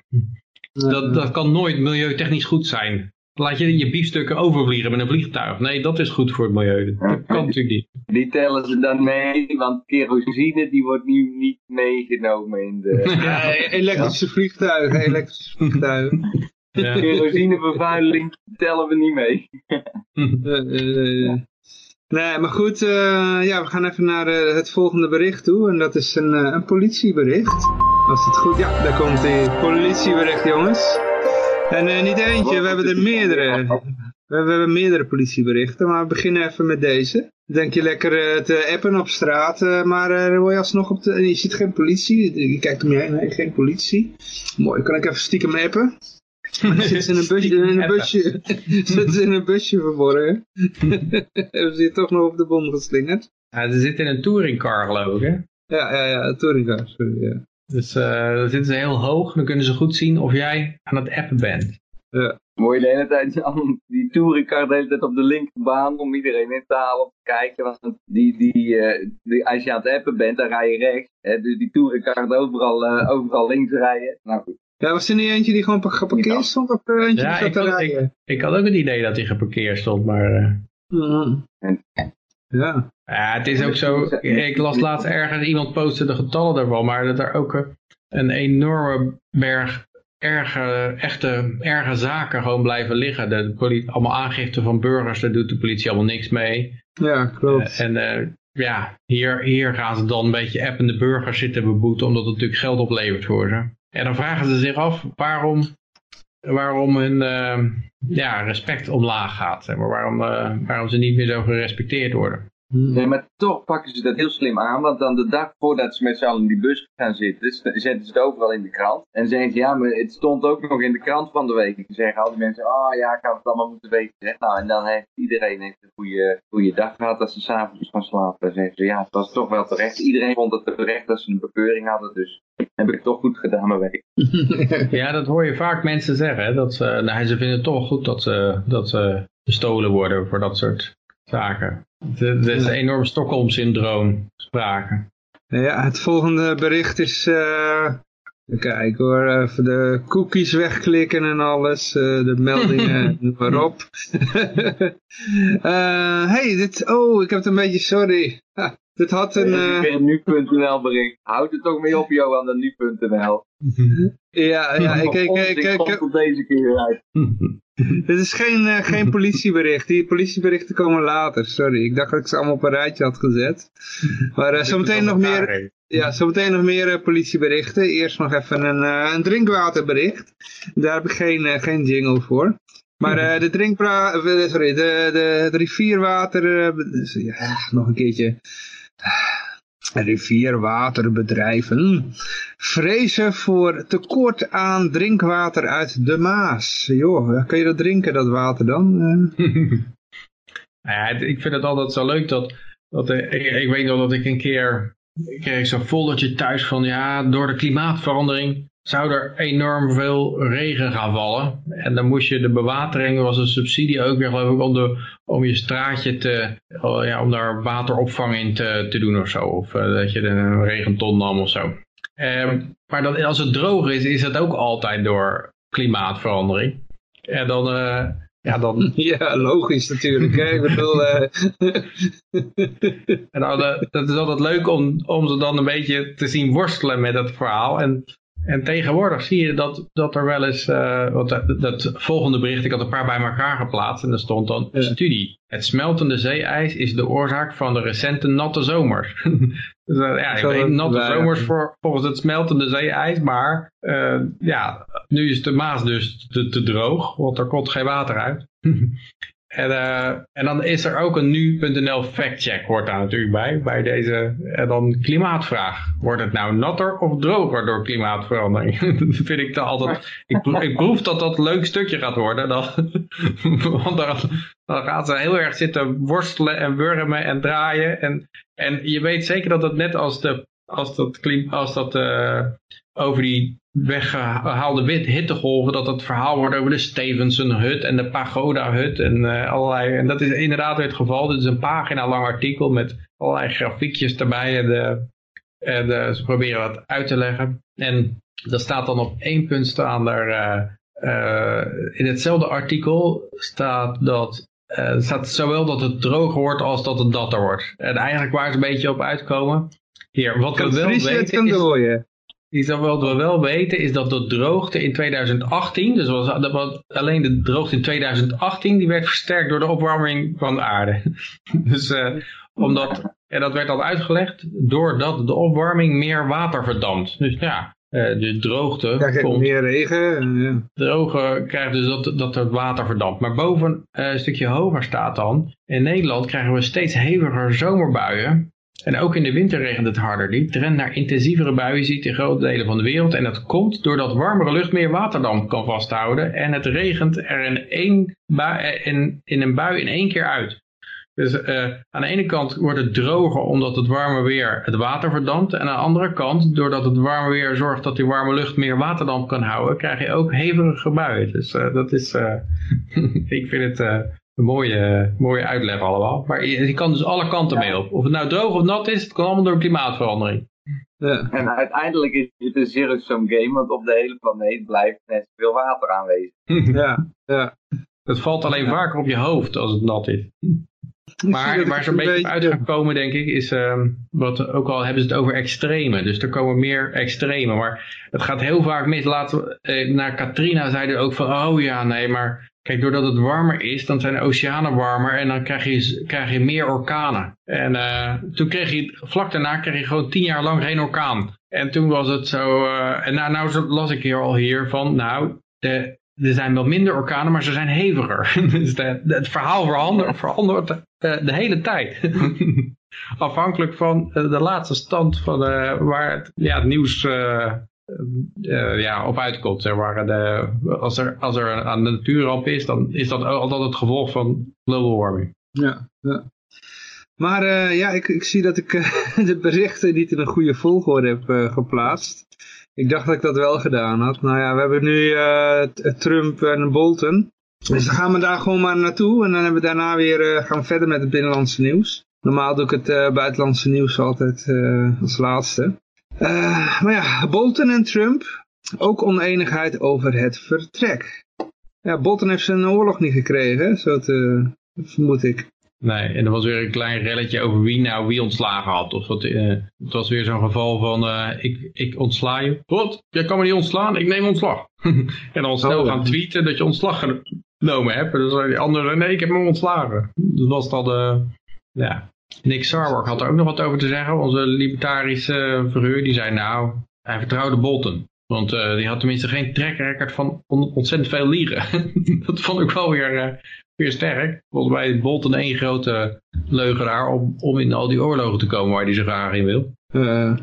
Dat, dat kan nooit milieutechnisch goed zijn. Laat je je biefstukken overvliegen met een vliegtuig. Nee, dat is goed voor het milieu. Dat kan natuurlijk niet. Die tellen ze dan mee, want kerosine die wordt nu niet meegenomen in de... *laughs* Ja, elektrische vliegtuigen, elektrische vliegtuigen. Ja. *laughs* Kerosinevervuiling tellen we niet mee. uh, nee, maar goed, uh, ja, we gaan even naar het volgende bericht toe. En dat is een, een politiebericht. Als het goed... Ja, daar komt die politiebericht, jongens. En uh, niet eentje, we hebben er meerdere. We hebben, meerdere politieberichten, maar we beginnen even met deze. Denk je lekker uh, te appen op straat, uh, maar uh, word je alsnog op de... Je ziet geen politie, je kijkt om je heen, nee, geen politie. Mooi, kan ik even stiekem appen? *laughs* Zit ze in een busje, in een busje, *laughs* zit ze in een busje verborgen. Hebben ze hier toch nog op de bom geslingerd? Ja, ze zitten in een touringcar geloof ik hè? Ja, ja, ja, een touringcar, sorry, ja. Dus uh, dan zitten ze heel hoog, dan kunnen ze goed zien of jij aan het appen bent. Ja. Mooi de hele tijd *laughs* die touringcar de hele tijd op de linkerbaan om iedereen in te halen om te kijken. Want die, die, uh, die, als je aan het appen bent, dan rij je rechts. Hè, dus die touringcar overal, uh, overal links rijden. Nou goed. Ja, was er niet eentje die gewoon geparkeerd stond of eentje ja, die zat te rijden? Ik, ik, had ook het idee dat hij geparkeerd stond, maar... Mm. Ja. Ja, het is ook zo, ik las laatst ergens, iemand postte de getallen daarvan, maar dat er ook een enorme berg erge, echte, erge zaken gewoon blijven liggen. De politie, allemaal aangifte van burgers, daar doet de politie allemaal niks mee. Ja, klopt. Uh, en uh, ja, hier, hier gaan ze dan een beetje appende burgers zitten beboeten, omdat het natuurlijk geld oplevert voor ze. En dan vragen ze zich af waarom, waarom hun uh, ja, respect omlaag gaat. Maar waarom, waarom ze niet meer zo gerespecteerd worden. Hmm. Nee, maar toch pakken ze dat heel slim aan, want dan de dag voordat ze met z'n allen in die bus gaan zitten, zetten ze het overal in de krant. En zeggen ze, ja, maar het stond ook nog in de krant van de week. En zeggen al die mensen, oh ja, ik had het allemaal moeten weten. Nou, en dan heeft iedereen heeft een goede, goede dag gehad als ze s'avonds gaan slapen. En zeggen ze, ja, het was toch wel terecht. Iedereen vond het terecht dat ze een bekeuring hadden, dus heb ik toch goed gedaan mijn werk. *laughs* ja, dat hoor je vaak mensen zeggen, dat ze, nou, ze vinden het toch goed dat ze, dat ze bestolen worden voor dat soort zaken. Er is een enorm Stockholm-syndroom sprake. Ja, het volgende bericht is... Uh, kijk hoor, even de cookies wegklikken en alles. Uh, de meldingen, *laughs* noem maar op. uh, *laughs* hey, dit... Oh, ik heb het een beetje... Sorry. dit had een... Uh... Nu.nl bericht. Houd het toch mee op, Johan, de nu.nl. ja, ja, ik... ik, ik, ik, ik, ik deze keer uit. *laughs* *laughs* Dit is geen, uh, geen *laughs* politiebericht. Die politieberichten komen later. Sorry, ik dacht dat ik ze allemaal op een rijtje had gezet. Maar uh, zometeen nog meer... Ja, zometeen nog meer uh, politieberichten. Eerst nog even een, een drinkwaterbericht. Daar heb ik geen, geen jingle voor. Maar de drinkwater... Sorry, de, de, de rivierwater... ja, nog een keertje rivierwaterbedrijven vrezen voor tekort aan drinkwater uit de Maas. Joh, kan je dat drinken, dat water dan? *laughs* ja, ik vind het altijd zo leuk dat, dat ik, ik weet nog dat ik een keer, ik kreeg zo'n foldertje thuis van ja, door de klimaatverandering zou er enorm veel regen gaan vallen. En dan moest je de bewatering, was een subsidie ook weer geloof ik, om, de, om je straatje te, oh ja, om daar wateropvang in te, te doen of zo. Of uh, dat je een regenton nam of zo. Uh, maar dat, als het droog is, is het ook altijd door klimaatverandering. En dan... Uh, ja, dan... *laughs* ja, logisch natuurlijk. Hè? Ik bedoel, uh... *laughs* en dat is altijd leuk om, om ze dan een beetje te zien worstelen met het verhaal. En en tegenwoordig zie je dat, dat er wel eens, uh, want dat, dat, volgende bericht, ik had een paar bij elkaar geplaatst en er stond dan studie. Het smeltende zeeijs is de oorzaak van de recente natte zomers. *laughs* dus, uh, ja, ik weet natte zomers voor, volgens het smeltende zeeijs, maar uh, ja, nu is de Maas dus te, te droog, want er komt geen water uit. *laughs* En, uh, en dan is er ook een nu.nl factcheck hoort daar natuurlijk bij, bij deze en dan klimaatvraag. Wordt het nou natter of droger door klimaatverandering? dat *laughs* vind ik dan altijd, *laughs* ik, ik proef dat dat een leuk stukje gaat worden, dan, *laughs* want dan, dan gaat ze heel erg zitten worstelen en wurmen en draaien. En, en je weet zeker dat het net als, de, als dat, als dat uh, over die weggehaalde hittegolven, dat het verhaal wordt over de Stevenson-hut en de Pagoda-hut en uh, allerlei. En dat is inderdaad weer het geval. Dit is een pagina lang artikel met allerlei grafiekjes erbij en, de, en de, ze proberen wat uit te leggen. En dat staat dan op één punt staan daar, in hetzelfde artikel staat dat staat zowel dat het droger wordt als dat het natter wordt. En eigenlijk waar ze een beetje op uitkomen. Hier, wat we wel weten is, Iets wat we wel weten is dat de droogte in 2018, dus was, dat alleen de droogte in 2018, die werd versterkt door de opwarming van de aarde. *laughs* dus uh, omdat, en dat werd al uitgelegd, doordat de opwarming meer water verdampt. Dus ja, uh, de droogte Krijg komt... meer regen. Ja. Droge krijgt dus dat, dat het water verdampt. Maar boven uh, een stukje hoger staat dan, in Nederland krijgen we steeds heviger zomerbuien. En ook in de winter regent het harder. Die trend naar intensievere buien ziet in grote delen van de wereld. En dat komt doordat warmere lucht meer waterdamp kan vasthouden. En het regent er in, één eh, in, een bui in één keer uit. Dus uh, aan de ene kant wordt het droger omdat het warme weer het water verdampt. En aan de andere kant, doordat het warme weer zorgt dat die warme lucht meer waterdamp kan houden, krijg je ook hevige buien. Dus uh, dat is, uh, *laughs* ik vind het een mooie, mooie uitleg allemaal. Maar je, je kan dus alle kanten mee op. Of het nou droog of nat is, het kan allemaal door klimaatverandering. Ja. En uiteindelijk is het een zero-sum game, want op de hele planeet blijft net veel water aanwezig. *laughs* ja, ja. Het valt alleen vaker op je hoofd als het nat is. *laughs* Maar waar ze een beetje, beetje uit gaan komen, denk ik, is, uh, wat ook al hebben ze het over extreme. Dus er komen meer extreme. Maar het gaat heel vaak mis. Laten we, eh, naar Katrina zeiden ook van, oh ja, nee, maar Kijk, doordat het warmer is, dan zijn de oceanen warmer en dan krijg je, krijg je meer orkanen. En uh, toen kreeg je, vlak daarna kreeg je gewoon tien jaar lang geen orkaan. En toen was het zo, uh, en nou, nou las ik hier al hier van, nou, de, er zijn wel minder orkanen, maar ze zijn heviger. *laughs* dus het verhaal verandert, verandert de, de, hele tijd. *laughs* Afhankelijk van de laatste stand van waar ja, het nieuws uh, ja, op uitkomt. Zeg maar. de, als, er, als er een natuurramp is, dan is dat altijd het gevolg van global warming. Ja, ja. Maar ja, ik, ik zie dat ik *laughs* de berichten niet in een goede volgorde heb geplaatst. Ik dacht dat ik dat wel gedaan had. Nou ja, we hebben nu Trump en Bolton. Dus dan gaan we daar gewoon maar naartoe. En dan hebben we daarna weer, gaan verder met het binnenlandse nieuws. Normaal doe ik het buitenlandse nieuws altijd als laatste. Uh, maar ja, Bolton en Trump, ook oneenigheid over het vertrek. Ja, Bolton heeft zijn oorlog niet gekregen, zo te, vermoed ik. Nee, en er was weer een klein relletje over wie nou wie ontslagen had. Of wat, uh, het was weer zo'n geval van, uh, ik, ik ontsla je. Wat? Jij kan me niet ontslaan, ik neem ontslag. *laughs* en dan snel oh, gaan tweeten dat je ontslag genomen hebt. En dan zei die andere, nee, ik heb me ontslagen. Dat was dan, uh, ja, Nick Sarwark had er ook nog wat over te zeggen. Onze libertarische figuur, die zei nou, hij vertrouwde Bolton. Want uh, die had tenminste geen track van ontzettend veel liegen. *laughs* dat vond ik wel weer, uh, weer sterk. Volgens mij is Bolton één grote leugenaar om, om in al die oorlogen te komen waar hij zo graag in wil. Uh,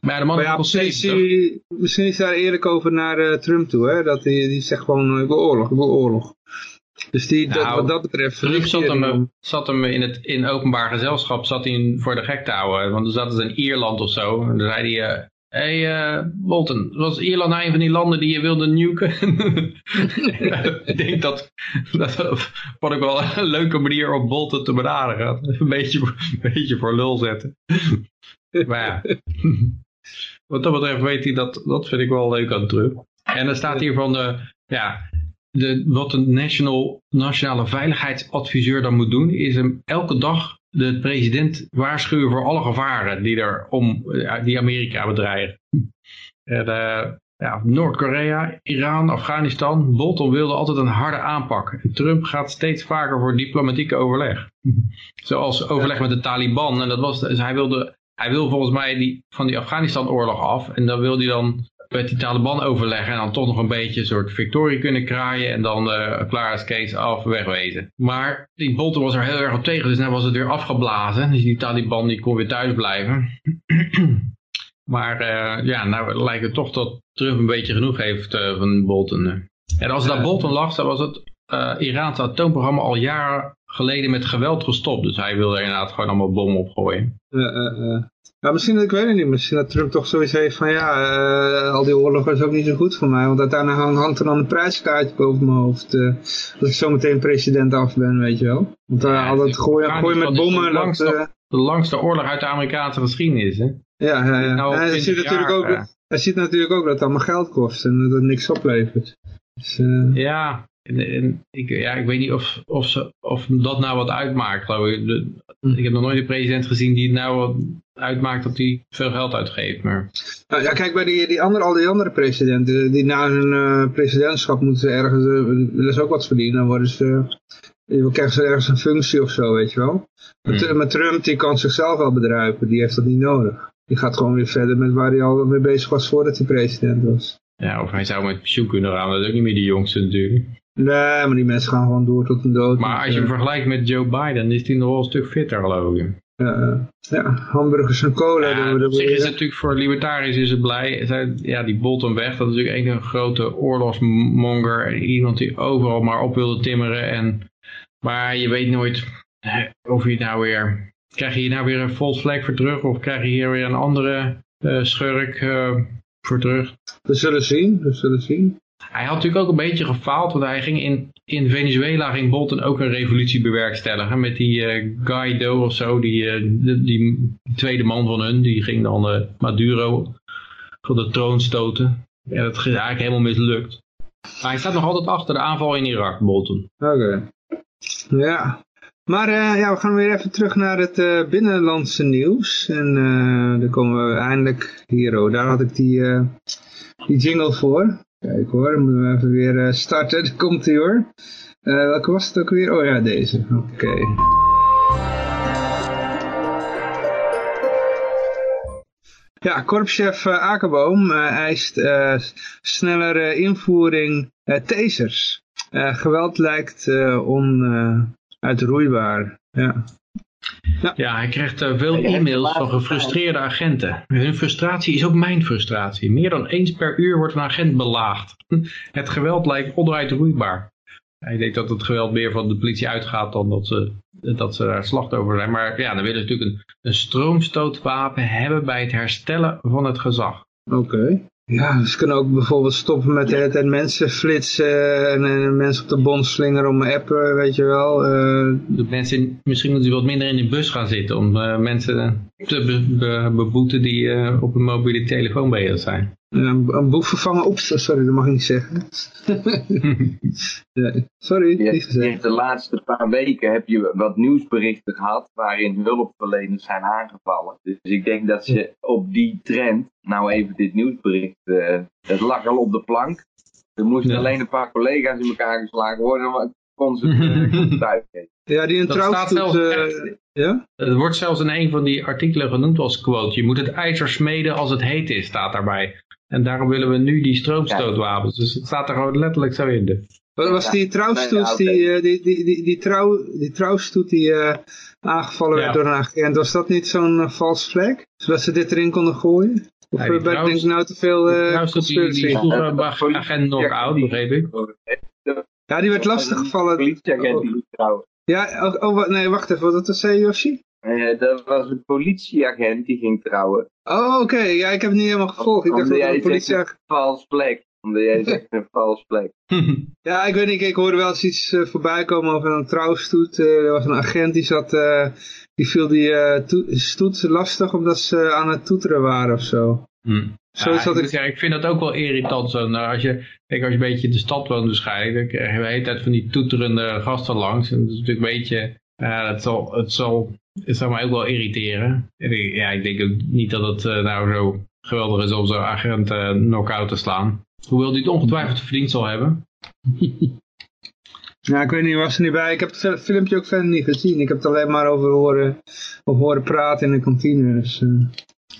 maar de man ja, misschien, misschien is daar eerlijk over naar Trump toe. Hè? Dat hij die zegt gewoon, ik wil oorlog, ik wil oorlog. Dus die, dat, nou, wat dat betreft... Trump zat hem, zat hem in het in openbaar gezelschap zat hij voor de gek te houden. Want dan zaten ze in Ierland of zo. En dan zei hij... Uh, Hé, hey, uh, Bolton, was Ierland nou een van die landen die je wilde nuken? *laughs* ik denk dat, dat vond ik wel een leuke manier om Bolton te benaderen. Een beetje, een beetje voor lul zetten. maar ja, wat dat betreft weet hij dat, dat vind ik wel leuk aan Trump. En er staat hier van, de, ja, de, wat een national, nationale veiligheidsadviseur dan moet doen, is hem elke dag de president waarschuwen voor alle gevaren die, er om, eh, die Amerika bedreigen. Uh, ja, Noord-Korea, Iran, Afghanistan. Bolton wilde altijd een harde aanpak. Trump gaat steeds vaker voor diplomatieke overleg. Zoals overleg met de Taliban. En dat was, dus hij wilde hij wil volgens mij die, van die Afghanistan-oorlog af. En dan wil hij dan met die Taliban overleggen en dan toch nog een beetje een soort victorie kunnen kraaien en dan uh, klaar als Kees af wegwezen. Maar die Bolton was er heel erg op tegen, dus dan was het weer afgeblazen. Dus die Taliban die kon weer thuis blijven. *clears throat* maar uh, ja, nou lijkt het toch dat Trump een beetje genoeg heeft uh, van Bolton. En als dat Bolton lag, dan was het uh, Iraanse atoomprogramma al jaren geleden met geweld gestopt. Dus hij wilde inderdaad gewoon allemaal bommen opgooien. Ja, misschien, ik weet het niet, misschien dat Trump toch zoiets heeft van ja, uh, al die oorlogen is ook niet zo goed voor mij. Want uiteindelijk hangt er dan een prijskaartje boven mijn hoofd. Uh, dat ik zo meteen president af ben, weet je wel. Want uh, ja, al dat gooien, gooien met bommen. De langste, dat, de langste oorlog uit de Amerikaanse geschiedenis, hè? Ja, ja, ja. Nou, er zit natuurlijk ook, hij ziet natuurlijk ook dat het allemaal geld kost en dat het niks oplevert. Dus. Ja, en, ik, ja, ik weet niet of, of, ze, of dat nou wat uitmaakt, geloof ik. Hm. Ik heb nog nooit een president gezien die het nou uitmaakt dat hij veel geld uitgeeft. Maar... Nou, ja, kijk, bij die, die andere, al die andere presidenten, die na hun uh, presidentschap moeten ze ergens, uh, willen ze ook wat verdienen. Dan worden ze, uh, krijgen ze ergens een functie of zo, weet je wel. Met, hm. met Trump, die kan zichzelf wel bedruipen, die heeft dat niet nodig. Die gaat gewoon weer verder met waar hij al mee bezig was voordat hij president was. Ja, of hij zou met pensioen kunnen gaan, dat is ook niet meer de jongste natuurlijk. Nee, maar die mensen gaan gewoon door tot hun dood. Maar als je hem eh, vergelijkt met Joe Biden, is hij nog wel een stuk fitter geloof ik. Ja, ja hamburgers en cola. Ja, op zich is het natuurlijk voor libertariërs is het blij. Ja, die Bolton weg, dat is natuurlijk een grote oorlogsmonger. Iemand die overal maar op wilde timmeren. En, maar je weet nooit of je nou weer... Krijg je hier nou weer een false flag voor terug? Of krijg je hier weer een andere uh, schurk uh, voor terug? We zullen zien, we zullen zien. Hij had natuurlijk ook een beetje gefaald, want hij ging in, in Venezuela ging Bolton ook een revolutie bewerkstelligen. Met die uh, of zo, die, uh, die, tweede man van hun, die ging dan uh, Maduro van de troon stoten. Ja, dat is eigenlijk helemaal mislukt. Maar hij staat nog altijd achter de aanval in Irak, Bolton. Oké. Ja. Maar ja, we gaan weer even terug naar het binnenlandse nieuws. En dan komen we eindelijk hier, oh, daar had ik die, die jingle voor. Kijk hoor, moeten we even weer eh, starten. *laughs* Komt hij hoor. Uh, welke was het ook weer? Oh ja, deze. Oké. Ja, korpschef uh, Akerboom eist snellere invoering tasers. geweld lijkt onuitroeibaar. ja. Ja. ja, hij krijgt uh, veel e-mails van gefrustreerde agenten. Hun frustratie is ook mijn frustratie. Meer dan eens per uur wordt een agent belaagd. *laughs* Het geweld lijkt onuitroeibaar. Hij denkt dat het geweld meer van de politie uitgaat dan dat ze, dat ze daar slachtoffer zijn. Maar ja, dan willen ze natuurlijk een, een stroomstootwapen hebben bij het herstellen van het gezag. Oké. Ja, ze kunnen ook bijvoorbeeld stoppen met het en mensen flitsen en, en, mensen op de bond slingeren om appen, weet je wel. Uh, de mensen, misschien moeten ze wat minder in de bus gaan zitten om uh, mensen te beboeten die uh, op een mobiele telefoon bezig zijn. Een, een boek vervangen op, sorry, dat mag ik niet zeggen. *laughs* ja, sorry, ja, niet gezegd. De laatste paar weken heb je wat nieuwsberichten gehad waarin hulpverleners zijn aangevallen. Dus ik denk dat ze op die trend, nou even dit nieuwsbericht, uh, het lag al op de plank. Er moesten alleen een paar collega's in elkaar geslagen worden, maar kon ze *laughs* het uh, Ja, die een trouwstoet... Uh, ja? Het wordt zelfs in een van die artikelen genoemd als quote. Je moet het ijzer smeden als het heet is, staat daarbij. En daarom willen we nu die stroomstootwapens. Dus het staat er gewoon letterlijk zo in. Wat was die trouwstoet, die, eh, die, die, die, die, trouw, die trouwstoet die uh, aangevallen werd door een agent, was dat niet zo'n uh, vals vlek? Zodat ze dit erin konden gooien? Of ja, ben ik nou te veel uh, trouwstoet die, die agent knock-out, begreep ik. Ja, die werd lastiggevallen. Trouwen. Ja, oh, oh, nee, wacht even, wat zei Yoshi? Uh, dat was een politieagent die ging trouwen. Oh, oké. Ja, ik heb het niet helemaal gevolgd. Ik dacht dat een politieagent... Een vals plek. Omdat jij zegt een *laughs* vals plek. *laughs* ja, ik weet niet. Ik hoorde wel eens iets uh, voorbij komen over een trouwstoet. Uh, er was een agent die zat... die viel die stoet lastig omdat ze aan het toeteren waren of zo. Hmm. Zo ja, ik, ik... ik vind dat ook wel irritant. Zo. Nou, als, je, kijk, als je een beetje in de stad woont waarschijnlijk, dan krijg je de hele tijd van die toeterende gasten langs. En dat is natuurlijk een beetje, ja, het zal, het zal het zou mij ook wel irriteren. Ja, ik denk ook niet dat het uh, nou zo geweldig is om zo'n agent uh, knock-out te slaan. Hoewel die het ongetwijfeld verdiend zal hebben. *laughs* Ja, ik weet niet, was er niet bij. Ik heb het filmpje ook verder niet gezien. Ik heb het alleen maar over horen, over horen praten in de kantine. Dus, uh...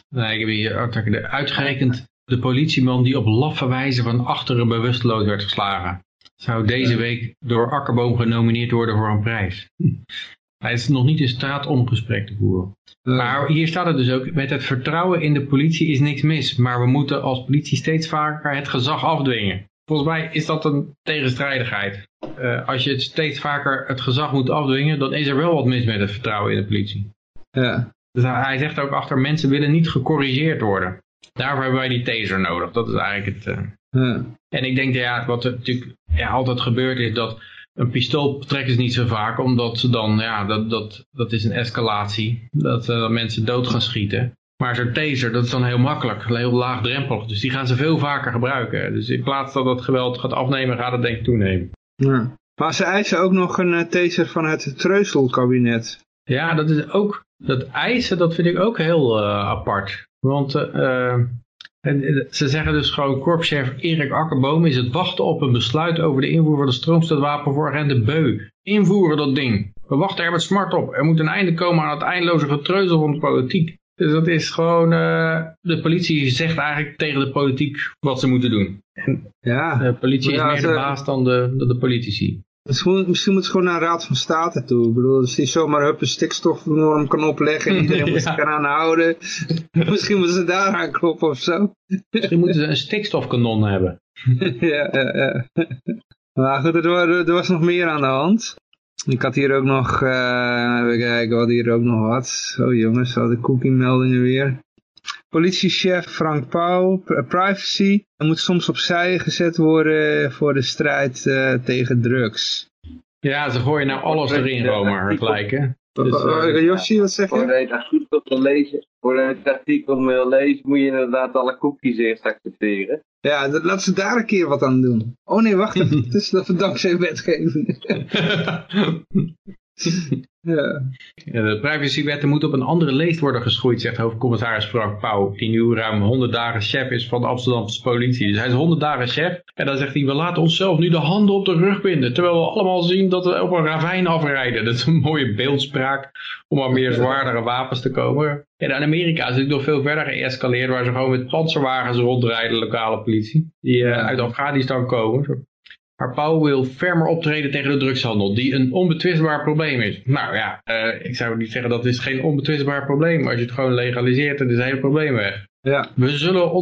Nee, ik heb hier uitgerekend de politieman die op laffe wijze van achteren bewusteloos werd geslagen. Zou deze week door Akkerboom genomineerd worden voor een prijs. *laughs* Hij is nog niet in staat om gesprek te voeren. Maar hier staat het dus ook, met het vertrouwen in de politie is niks mis. Maar we moeten als politie steeds vaker het gezag afdwingen. Volgens mij is dat een tegenstrijdigheid. Uh, als je het steeds vaker het gezag moet afdwingen, dan is er wel wat mis met het vertrouwen in de politie. Ja. Dus hij zegt ook achter, mensen willen niet gecorrigeerd worden. Daarvoor hebben wij die taser nodig. Dat is eigenlijk het... Uh... Ja. En ik denk, ja, wat er natuurlijk ja, altijd gebeurt is dat een pistool trekken ze niet zo vaak, omdat ze dan, ja, dat, dat, dat is een escalatie. Dat uh, mensen dood gaan schieten. Maar zo'n taser, dat is dan heel makkelijk, heel laagdrempelig. Dus die gaan ze veel vaker gebruiken. Dus in plaats dat dat geweld gaat afnemen, gaat het denk ik toenemen. Ja. Maar ze eisen ook nog een uh, taser van het Treuselkabinet. Ja, dat is ook, dat eisen, dat vind ik ook heel uh, apart. Want uh, ze zeggen dus gewoon, korpschef Erik Akkerboom is het wachten op een besluit over de invoer van de stroomstootwapen voor agent Beu. Invoeren dat ding. We wachten er met smart op. Er moet een einde komen aan het eindeloze getreuzel van de politiek. Dus dat is gewoon, uh, de politie zegt eigenlijk tegen de politiek wat ze moeten doen. En ja. De politie is meer de baas dan de, de, de politici. Misschien, misschien moet ze gewoon naar de Raad van State toe. Ik bedoel, als die zomaar hup een stikstofnorm kan opleggen en *laughs* iedereen moet zich eraan houden. *laughs* misschien moeten ze daar aan kloppen of zo. misschien moeten ze een stikstofkanon hebben. *laughs* ja, ja, ja. Maar goed, er, er, was nog meer aan de hand. Ik had hier ook nog, uh, even kijken wat hier ook nog had. Oh jongens, al de cookie meldingen weer. Politiechef Frank Pauw, privacy, moet soms opzij gezet worden voor de strijd uh, tegen drugs. Ja, ze gooien nou alles erin, Roma, gelijk hè. Dus, uh, Yoshi, wat zeg je? Voor je artikel wil lezen, voor het artikel wil lezen, moet je inderdaad alle cookies eerst accepteren. Ja, dat, laat ze daar een keer wat aan doen. Oh nee, wacht even. *laughs* Het is dat we dankzij wetgeving. *laughs* *laughs* Ja. De privacywetten moeten op een andere leest worden geschroeid, zegt hoofdcommissaris Frank Pauw, die nu ruim 100 dagen chef is van de Amsterdamse politie. Dus hij is 100 dagen chef en dan zegt hij, we laten onszelf nu de handen op de rug binden, terwijl we allemaal zien dat we op een ravijn afrijden. *laughs* Dat is een mooie beeldspraak om aan meer zwaardere wapens te komen. En in Amerika is het nog veel verder geëscaleerd, waar ze gewoon met panzerwagens rondrijden, de lokale politie, die uh, uit Afghanistan komen. Maar Pauw wil fermer optreden tegen de drugshandel, die een onbetwistbaar probleem is. Nou ja, uh, ik zou niet zeggen dat is geen onbetwistbaar probleem. Als je het gewoon legaliseert, dan is het hele probleem weg. Ja. We zullen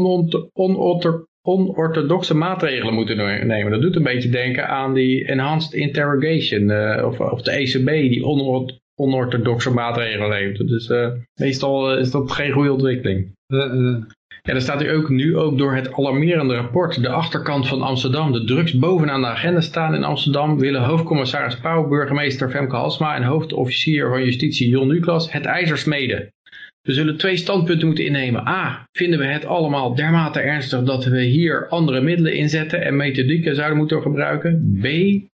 onorthodoxe maatregelen moeten nemen. Dat doet een beetje denken aan die enhanced interrogation, uh, of, of de ECB, die onorthodoxe maatregelen neemt. Dus uh, meestal is dat geen goede ontwikkeling. Ja, er staat ook nu ook door het alarmerende rapport de achterkant van Amsterdam. De drugs bovenaan de agenda staan in Amsterdam willen hoofdcommissaris Pauw, burgemeester Femke Halsma en hoofdofficier van justitie Jon Niklas het ijzer smeden. We zullen twee standpunten moeten innemen. A. Vinden we het allemaal dermate ernstig dat we hier andere middelen inzetten en methodieken zouden moeten gebruiken? B.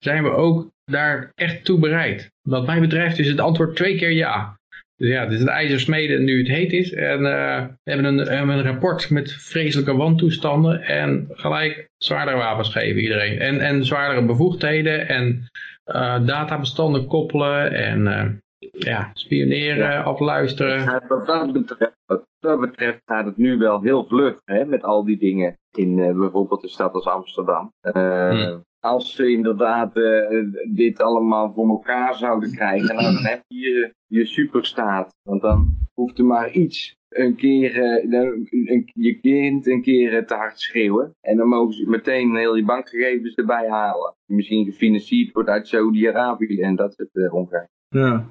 Zijn we ook daar echt toe bereid? Wat mij betreft is het antwoord twee keer ja. Dus ja, het is het ijzersmeden nu het heet is. En uh, we hebben een, een, rapport met vreselijke wantoestanden. En gelijk zwaardere wapens geven iedereen. En, en zwaardere bevoegdheden. En uh, databestanden koppelen. En uh, ja, spioneren, ja. afluisteren. Wat dat, betreft, wat dat betreft gaat het nu wel heel vlug. Hè, met al die dingen in bijvoorbeeld de stad als Amsterdam. Hmm als ze inderdaad uh, dit allemaal voor elkaar zouden krijgen, nou, dan *clears throat* heb je je superstaat. Want dan hoeft er maar iets een keer uh, je kind een keer te hard schreeuwen. En dan mogen ze meteen heel je bankgegevens erbij halen. Misschien gefinancierd wordt uit Saudi-Arabië en dat soort uh, omgaan. Ja.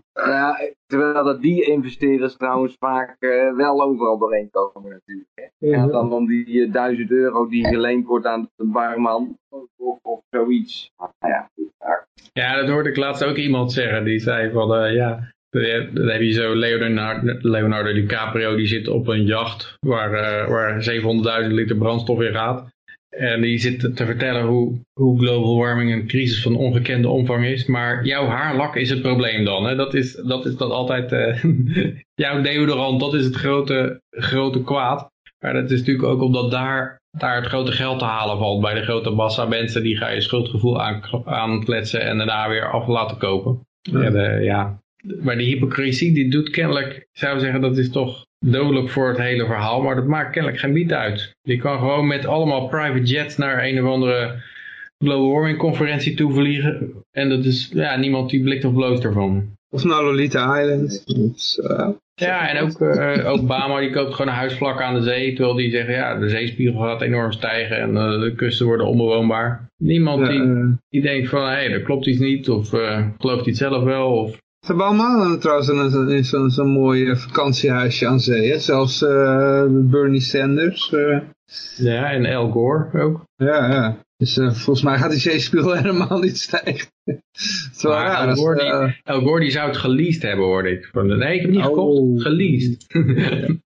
terwijl dat die investeerders trouwens vaak uh, wel overal doorheen komen natuurlijk. Hè. Het gaat dan om die uh, duizend euro die geleend wordt aan de barman of, of zoiets. Nou ja, ja, dat hoorde ik laatst ook iemand zeggen. Die zei van, uh, ja, dan heb je zo Leonardo, Leonardo DiCaprio, die zit op een jacht waar, waar 700.000 liter brandstof in gaat. En die zit te vertellen hoe, hoe global warming een crisis van ongekende omvang is. Maar jouw haarlak is het probleem dan. Hè? Dat, is, dat is dat altijd... Uh, *laughs* jouw deodorant, dat is het grote, grote kwaad. Maar dat is natuurlijk ook omdat daar, daar het grote geld te halen valt. Bij de grote massa mensen die ga je schuldgevoel aan, aankletsen en daarna weer af laten kopen. Ja. En, uh, ja. Maar die hypocrisie die doet kennelijk, ik zou zeggen dat is toch dodelijk voor het hele verhaal, maar dat maakt kennelijk geen bied uit. Je kan gewoon met allemaal private jets naar een of andere global warming conferentie toe vliegen. En dat is, ja, niemand die blikt of bloot ervan. Of naar Lolita Island. uh, ja, en ook uh, Obama die koopt gewoon een huisvlak aan de zee, terwijl die zeggen, ja, de zeespiegel gaat enorm stijgen en uh, de kusten worden onbewoonbaar. Niemand die, die denkt van, hé, hey, er klopt iets niet, of gelooft iets zelf wel, of ze hebben allemaal trouwens zo'n zo mooi vakantiehuisje aan zee. Hè? Zelfs uh, Bernie Sanders. Uh. Ja, en Al Gore ook. Ja, ja. Dus uh, volgens mij gaat die zeespiegel *laughs* helemaal niet stijgen. maar Al, Gore, die, Al Gore die zou het geleased hebben, hoorde ik. Nee, ik heb niet oh. gekocht. Geleased. *laughs*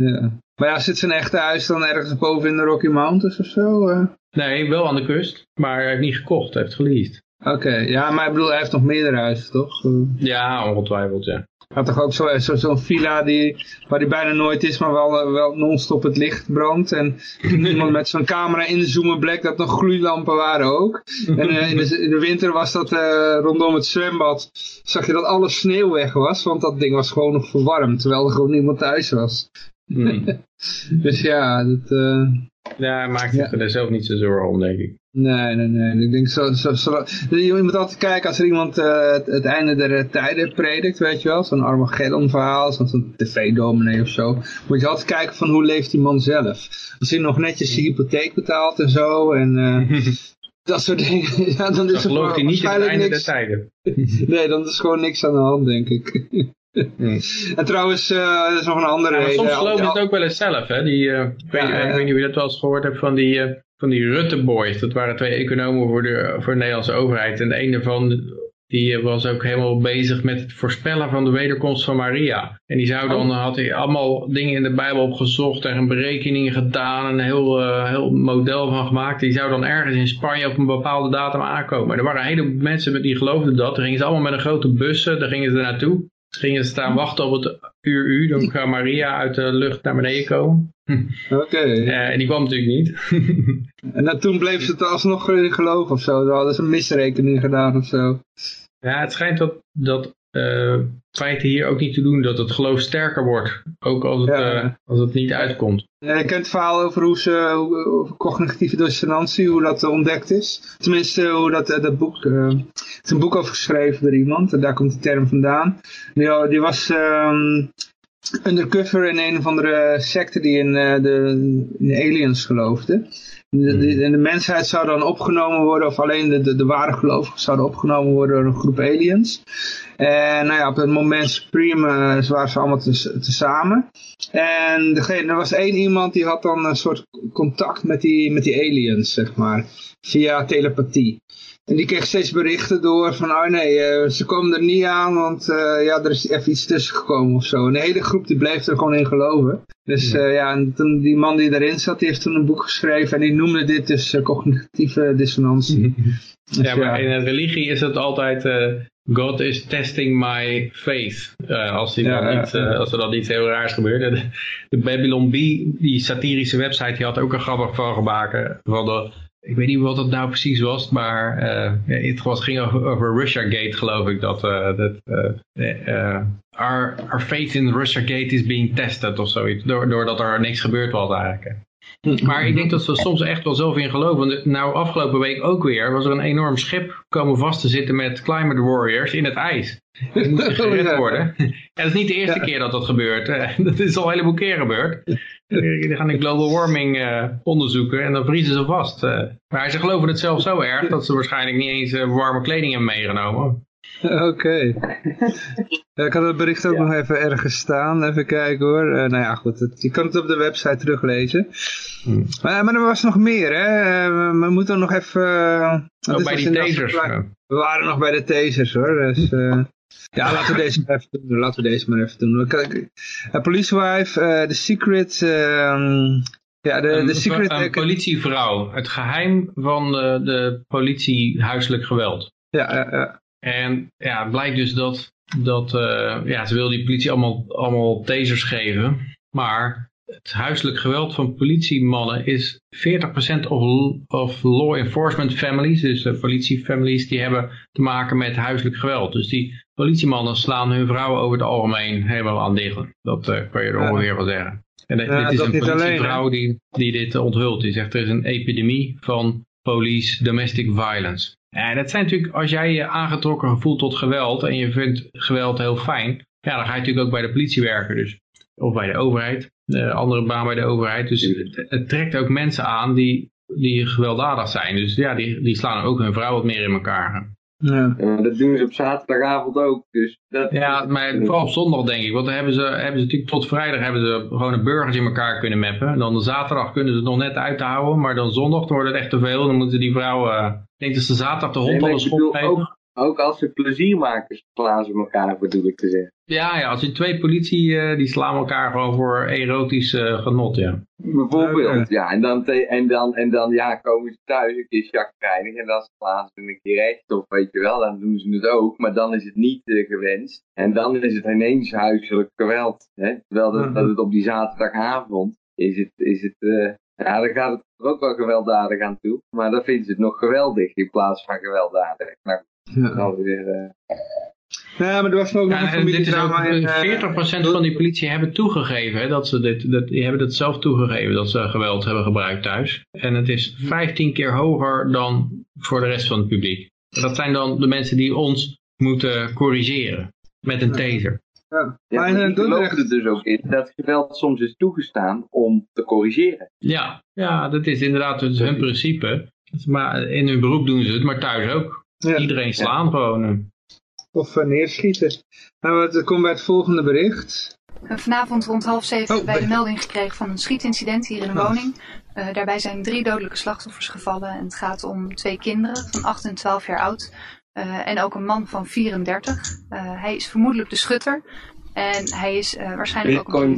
Ja. Maar ja, zit zijn echte huis dan ergens boven in de Rocky Mountains of zo? Nee, wel aan de kust, maar hij heeft niet gekocht, hij heeft geleased. Oké, ja, maar ik bedoel, hij heeft nog meerdere huizen, toch? Ja, ongetwijfeld, ja. Hij had toch ook zo'n zo, zo villa die, waar die bijna nooit is, maar wel, wel non-stop het licht brandt. En *laughs* iemand met zo'n camera inzoomen bleek dat nog gloeilampen waren ook. En uh, in, de, in, de, winter was dat uh, rondom het zwembad, zag je dat alle sneeuw weg was, want dat ding was gewoon nog verwarmd, terwijl er gewoon niemand thuis was. Hmm. *laughs* dus ja, dat... Uh, ja, hij maakt ja. er zelf niet zo zorgen om, denk ik. Nee, nee, nee. Ik denk zo, zo, zo, je moet altijd kijken als er iemand uh, het, het, einde der tijden predikt, weet je wel. Zo'n Armageddon verhaal, zo'n tv-dominee of zo. Moet je altijd kijken van hoe leeft die man zelf. Als hij nog netjes zijn hypotheek betaalt en zo. En uh, *laughs* dat soort dingen. Ja, dan is er gelooft hij niet in het einde niks. der tijden. nee, dan is gewoon niks aan de hand, denk ik. *laughs* En trouwens, uh, er is nog een andere ja, Soms geloof je het ook wel eens zelf. Hè? Die, uh, ik, weet, ik, weet, niet of je dat wel eens gehoord hebt van die, uh, van die Rutte Boys. Dat waren twee economen voor de, voor de Nederlandse overheid. En de ene van die was ook helemaal bezig met het voorspellen van de wederkomst van Maria. En die zou dan, oh. had hij allemaal dingen in de Bijbel opgezocht en berekeningen gedaan. Een heel, uh, heel model van gemaakt. Die zou dan ergens in Spanje op een bepaalde datum aankomen. Er waren hele mensen die geloofden dat. Dan gingen ze allemaal met een grote bussen, daar gingen ze naartoe gingen ze staan wachten op het uur u. Dan *laughs* zou Maria uit de lucht naar beneden komen. Oké. Uh, *laughs* en die kwam natuurlijk niet. *laughs* en dan toen bleef ze het alsnog geloof of zo. Dan hadden ze een misrekening gedaan of zo. Ja, het schijnt dat, dat uh, feiten hier ook niet te doen dat het geloof sterker wordt. Ook als het, ja. uh, als het niet uitkomt. Ja, je kent het verhaal over hoe ze, over cognitieve dissonantie, hoe dat ontdekt is. Tenminste, hoe dat, dat boek, uh, het is een boek over geschreven door iemand, en daar komt de term vandaan. Die, die was um, undercover in een of andere secte die in, de, in aliens geloofde. De, de, en de mensheid zou dan opgenomen worden, of alleen de, de, de ware gelovigen zouden opgenomen worden door een groep aliens. En nou ja, op het moment Supreme uh, waren ze allemaal tezamen. En degene, er was één iemand die had dan een soort contact met die, met die aliens, zeg maar. Via telepathie. En die kreeg steeds berichten door van, oh nee, uh, ze komen er niet aan, want uh, ja, er is even iets tussen gekomen of zo. En de hele groep die bleef er gewoon in geloven. Dus uh, ja, en toen, die man die erin zat, die heeft toen een boek geschreven en die noemde dit dus cognitieve dissonantie. *laughs* Dus, ja, maar in een religie is het altijd, God is testing my faith. Uh, als, die ja, dan niet, uh, als er dan iets heel raars gebeurt. De, de, Babylon B, die satirische website, die had ook een grappig van gemaakt. Van de, ik weet niet wat het nou precies was, maar uh, het was, ging over, over Russiagate geloof ik. Dat, dat our, our faith in Russiagate is being tested of zoiets. Doordat er niks gebeurd was eigenlijk. Maar ik denk dat ze soms echt wel zelf in geloven. Want nou, afgelopen week ook weer was er een enorm schip komen vast te zitten met climate warriors in het ijs. Die moesten *laughs* gered worden. En dat is niet de eerste keer dat dat gebeurt. *laughs* Dat is al een heleboel keer gebeurd. Die gaan in global warming uh, onderzoeken en dan vriezen ze vast. Uh, maar ze geloven het zelf zo erg dat ze waarschijnlijk niet eens uh, warme kleding hebben meegenomen. Oké. ja, ik had het bericht ook nog even ergens staan. Even kijken hoor. Uh, nou ja, goed. Het, je kan het op de website teruglezen. Hmm. Maar, maar er was nog meer, hè. Uh, we moeten nog even... Uh, oh, bij die tasers. We waren nog bij de tasers, hoor. Dus, ja, laten we deze maar even doen. Laten we deze maar even doen. Kijk, Wife, The Secret... Um, ja, de, de secret... Een politievrouw. Het geheim van de, de politie huiselijk geweld. Ja, ja, ja. En ja, het blijkt dus dat, dat uh, ja, ze wil die politie allemaal, allemaal tasers geven. Maar het huiselijk geweld van politiemannen is 40% of, of law enforcement families, dus de politiefamilies, die hebben te maken met huiselijk geweld. Dus die politiemannen slaan hun vrouwen over het algemeen helemaal aan diggen. Dat uh, kan je er ongeveer wel zeggen. En dit is een politievrouw die, die dit onthult. Die zegt er is een epidemie van police domestic violence. En dat zijn natuurlijk, als jij je aangetrokken voelt tot geweld en je vindt geweld heel fijn, ja, dan ga je natuurlijk ook bij de politie werken. Dus. Of bij de overheid, de andere baan bij de overheid. Dus het, trekt ook mensen aan die, die gewelddadig zijn. Dus ja, die, die slaan ook hun vrouw wat meer in elkaar. Ja. dat doen ze op zaterdagavond ook. Dus dat ja, maar vooral op zondag denk ik. Want dan hebben ze, hebben ze natuurlijk tot vrijdag hebben ze gewoon de burgers in elkaar kunnen mappen. En dan de zaterdag kunnen ze het nog net uithouden. Maar dan zondag wordt het echt te veel. Dan moeten die vrouwen... Uh, ik denk dat ze zaterdag de hond nee, al een schop geven. Ook als ze plezier maken, slaan ze elkaar, bedoel ik te zeggen. Ja, ja als je twee politie, uh, die slaan elkaar gewoon voor erotisch uh, genot, ja. Bijvoorbeeld, ja. En dan, en, dan, en dan ja, komen ze thuis een keer chagrijnig en dan slaan ze een keer recht of weet je wel, dan doen ze het ook. Maar dan is het niet uh, gewenst. En dan is het ineens huiselijk geweld. Hè? Terwijl dat, dat het op die zaterdagavond is het, is het ja, dan gaat het er ook wel gewelddadig aan toe. Maar dan vinden ze het nog geweldig in plaats van gewelddadig. Nou, ja. dan weer... Uh... Ja, maar er was ook nog een familiedrama. in. 40% uh, van die politie hebben toegegeven, hè, dat ze dit, dat, die hebben het zelf toegegeven, dat ze geweld hebben gebruikt thuis. En het is 15 keer hoger dan voor de rest van het publiek. Dat zijn dan de mensen die ons moeten corrigeren met een taser. Ja, maar ja, geloof er dus ook in dat geweld soms is toegestaan om te corrigeren. Ja, ja dat is inderdaad dus hun principe. Maar in hun beroep doen ze het, maar thuis ook. Iedereen slaan gewoon. Of uh, neerschieten. Nou, het komt bij het volgende bericht. Vanavond rond half zeven oh, hebben wij de melding gekregen van een schietincident hier in de oh. woning. Uh, daarbij zijn drie dodelijke slachtoffers gevallen. En het gaat om twee kinderen van 8 en 12 jaar oud. Uh, en ook een man van 34. Uh, hij is vermoedelijk de schutter. En hij is uh, waarschijnlijk ook een.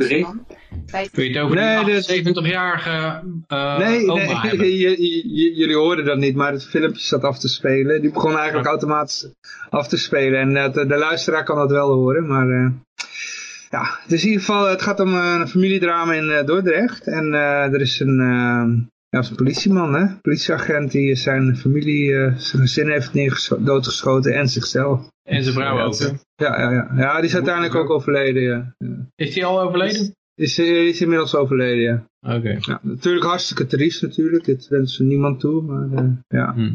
Bij... Kun je het over nee, de 70-jarige Nee, nee *laughs* jullie hoorden dat niet, maar het filmpje zat af te spelen. Die begon eigenlijk automatisch af te spelen. En de, de luisteraar kan dat wel horen, maar... ja, het is in ieder geval, het gaat om een familiedrama in Dordrecht. En er is een, ja, als een politieman, hè? Politieagent die zijn familie, uh, zijn gezin heeft doodgeschoten en zichzelf. En zijn vrouw ook, Ja, ja, ja. ja, die is uiteindelijk ook overleden, ja. Is die al overleden? Is, is inmiddels overleden, ja. Oké. Ja, natuurlijk hartstikke triest natuurlijk, dit wensen niemand toe, maar uh, ja. Hm.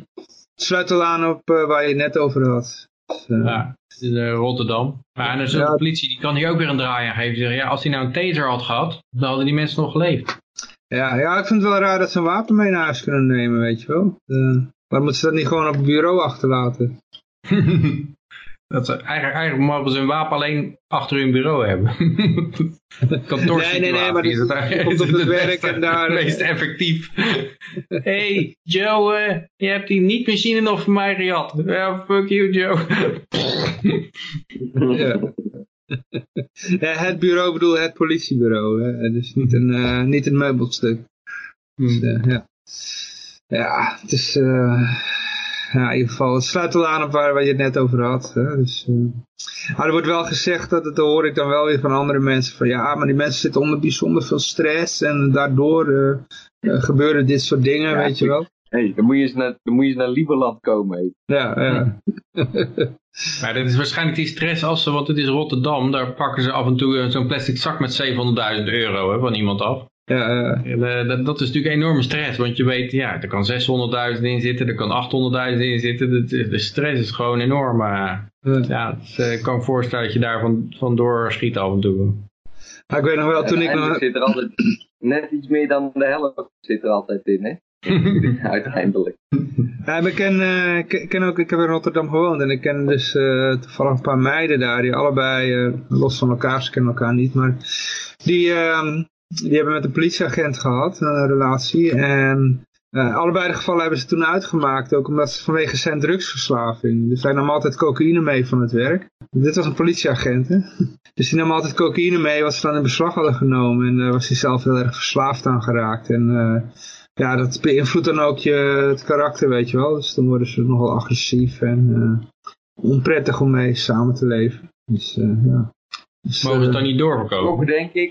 Het sluit al aan op uh, waar je het net over had. Dus, ja, in Rotterdam. Maar en de politie die kan hier ook weer een draai aan geven. Zeggen, ja, als hij nou een taser had gehad, dan hadden die mensen nog geleefd. Ja, ja, ik vind het wel raar dat ze een wapen mee naar huis kunnen nemen, weet je wel. Uh, maar moeten ze dat niet gewoon op het bureau achterlaten? *laughs* dat ze, eigenlijk, eigenlijk mogen ze een wapen alleen achter hun bureau hebben. *laughs* nee, nee, nee, maar die, die komt op het *laughs* werk en daar... Het meest effectief. hey, Joe, uh, je hebt die niet-machine nog voor mij gehad. Ja, well, fuck you, Joe. ja. Het bureau bedoel het politiebureau. Hè? Dus niet een, uh, niet een meubelstuk. Dus, uh, ja. ja, het is... Uh, ja, in ieder geval, het sluit wel aan op waar, waar je het net over had. Hè? Dus, maar er wordt wel gezegd, dat, dat hoor ik dan wel weer van andere mensen, van ja, maar die mensen zitten onder bijzonder veel stress en daardoor gebeuren dit soort dingen, weet je wel hey, dan, moet je eens naar, dan moet je eens naar Lieberland komen. Ja, ja. *laughs* maar dit is waarschijnlijk die stress als ze, want het is Rotterdam, daar pakken ze af en toe zo'n plastic zak met 700.000 euro hè, van iemand af. Ja, uh, dat, dat, is natuurlijk enorme stress, want je weet, ja, er kan 600.000 in zitten, er kan 800.000 in zitten, de, de, stress is gewoon enorm. Maar ja, uh, ik kan me voorstellen dat je daar van, van door schiet af en toe. Maar ik weet nog wel, toen ik nog... zit er altijd net iets meer dan de helft zit er altijd in, hè? *laughs* Uiteindelijk. Ja, ik ken, ook, ik heb in Rotterdam gewoond en ik ken dus uh, toevallig een paar meiden daar die allebei, uh, los van elkaar, ze kennen elkaar niet, maar die, ehm, die hebben met een politieagent gehad, een relatie. En allebei de gevallen hebben ze toen uitgemaakt, ook omdat ze vanwege zijn drugsverslaving. Dus hij nam altijd cocaïne mee van het werk. Dit was een politieagent? Dus die nam altijd cocaïne mee, wat ze dan in beslag hadden genomen. En daar was hij zelf heel erg verslaafd aan geraakt. En ja, dat beïnvloedt dan ook je, het karakter, weet je wel. Dus dan worden ze nogal agressief en uh, onprettig om mee samen te leven. Dus, uh, ja. Dus, Mogen ze het dan niet doorverkopen? denk ik.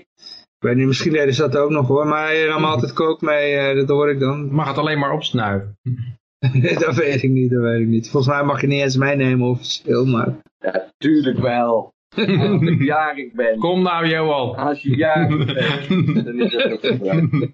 Ik weet niet, misschien deden ze dat ook nog hoor. Maar hij nam altijd kook mee, uh, dat hoor ik dan. Mag het alleen maar opsnuiven? *laughs* dat weet ik niet, dat weet ik niet. Volgens mij mag je niet eens meenemen officieel, maar... Ja, tuurlijk wel. Als ik *laughs* jarig ben. Kom nou, Johan. Als je jarig bent, dan is dat ook *laughs*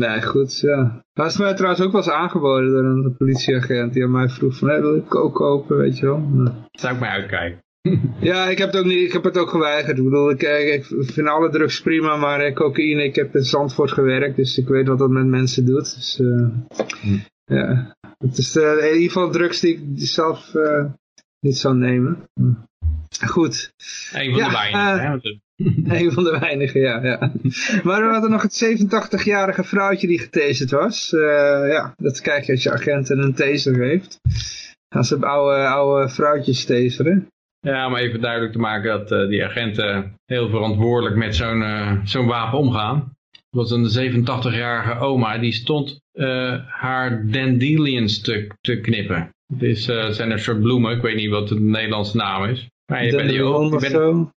Nee, goed, ja. Dat is mij trouwens ook wel eens aangeboden door een politieagent die aan mij vroeg van, hé, wil ik ook kopen, weet je wel. Nee. Zou ik mij uitkijken. *laughs* ja, ik heb, het ook niet, ik heb het ook geweigerd. Ik bedoel, ik, ik vind alle drugs prima, maar eh, cocaïne, ik heb in Zandvoort gewerkt, dus ik weet wat dat met mensen doet. Dus, uh, hm. ja. Het is uh, in ieder geval drugs die ik zelf uh, niet zou nemen. Hm. Goed. Een van de weinigen, *laughs* Een van de weinigen, ja. ja. Maar we hadden nog het 87-jarige vrouwtje die getaserd was. Uh, ja, dat kijk je als je agent een taser heeft. Als ze oude, oude vrouwtjes taseren. Ja, om even duidelijk te maken dat uh, die agenten heel verantwoordelijk met zo'n uh, zo'n wapen omgaan. Dat was een 87-jarige oma, die stond haar dandelions te, te knippen. Het, is, het zijn een soort bloemen, ik weet niet wat de Nederlandse naam is. Maar je bent, die je, bent,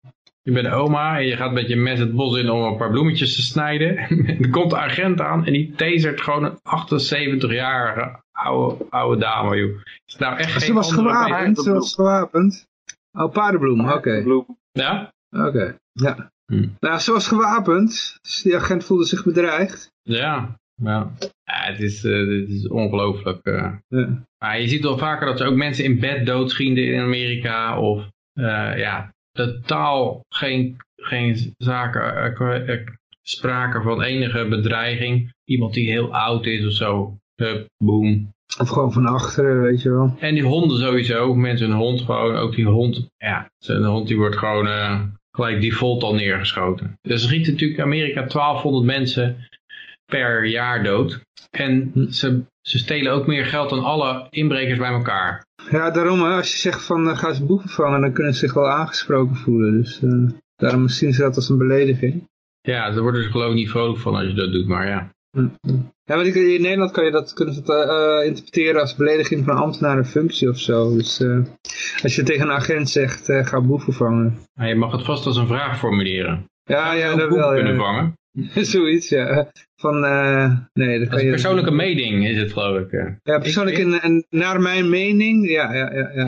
je bent oma en je gaat met je mes het bos in om een paar bloemetjes te snijden. *laughs* er komt de agent aan en die tasert gewoon een 78-jarige oude, oude dame. Joh. Is nou echt ze was gewapend, ze was gewapend. Oh, paardenbloem, oké. Okay. Ja? Oké, ja. Hm. Nou, ze was gewapend, dus die agent voelde zich bedreigd. Ja, ja. ja het is, uh, het is ongelooflijk. Uh. Ja. Maar je ziet wel vaker dat er ook mensen in bed doodschieten in Amerika. Of uh, ja, totaal geen, geen zaken, sprake van enige bedreiging. Iemand die heel oud is of zo. Hup, boom. Of gewoon van achteren, weet je wel. En die honden sowieso. Mensen een hond gewoon. Ook die hond. Ja, een hond die wordt gewoon uh, gelijk default al neergeschoten. Dus er schieten natuurlijk Amerika 1200 mensen per jaar dood. En ze, ze stelen ook meer geld dan alle inbrekers bij elkaar. Ja, daarom als je zegt van uh, ga ze boeven vangen, dan kunnen ze zich wel aangesproken voelen. Dus uh, daarom zien ze dat als een belediging. Ja, daar worden ze geloof ik niet vrolijk van als je dat doet, maar ja. Ja, want in Nederland kan je dat, kunnen ze dat uh, interpreteren als belediging van ambtenaar functie of zo. Dus als je tegen een agent zegt, ga boeven vangen. Ja, je mag het vast als een vraag formuleren. Ja, ja, dat wel. kunnen vangen. *laughs* Zoiets, ja. Van, nee, dat kan je... persoonlijke mening is het, geloof ik. Ja, persoonlijk in, en naar mijn mening, ja, ja, ja. ja.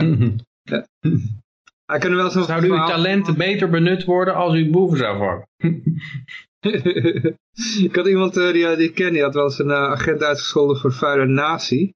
ja. wel zo Zouden uw talenten beter benut worden als u boeven zou vangen? *laughs* ik had iemand uh, die, die ik ken, die had wel eens een uh, agent uitgescholden voor vuile nazi.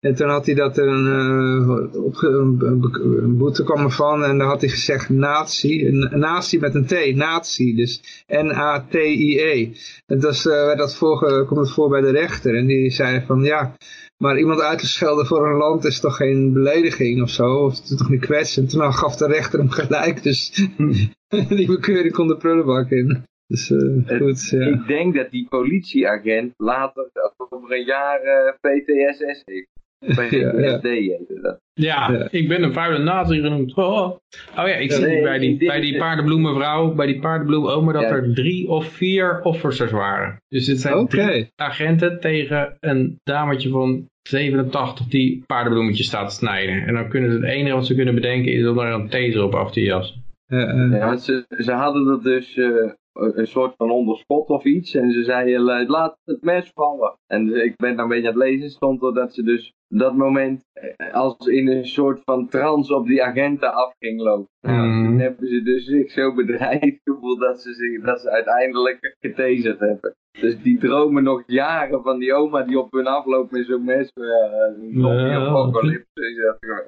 En toen had hij dat een, uh, op, een, een, boete kwam ervan en dan had hij gezegd nazi, een nazi met een T, nazi, dus N-A-T-I-E. En dat, werd dat voor, komt het voor bij de rechter en die zei van ja, maar iemand uit te schelden voor een land is toch geen belediging of zo, of het is toch niet kwetsen. En toen gaf de rechter hem gelijk, dus *laughs* die bekeuring kon de prullenbak in. Dus, uh, goed, ja. Ik denk dat die politieagent later over een jaar uh, PTSS heeft. *laughs* Heette dat. Ja, ja, ik ben een vuile nazi genoemd. Oh, oh ja, ik zie nee, bij die, bij die paardenbloemenvrouw, bij die paardenbloemenoma, dat er drie of vier officers waren. Dus het zijn drie agenten tegen een dametje van 87 die paardenbloemetjes staat te snijden. En dan kunnen ze het enige wat ze kunnen bedenken is om er een taser op af te jassen. Ja, ze, ze hadden dat dus uh, een soort van onderschot of iets. En ze zeiden, laat het mes vallen. En ik ben dan een beetje aan het lezen, stond er dat ze dus dat moment eh, als in een soort van trance op die agenten af ging lopen. Nou, mm. toen hebben ze dus *laughs* zich zo bedreigd gevoeld dat ze, zich, dat ze uiteindelijk getaserd hebben. Dus die dromen nog jaren van die oma die op hun afloopt met zo'n mes. Uh, zombie apocalypse.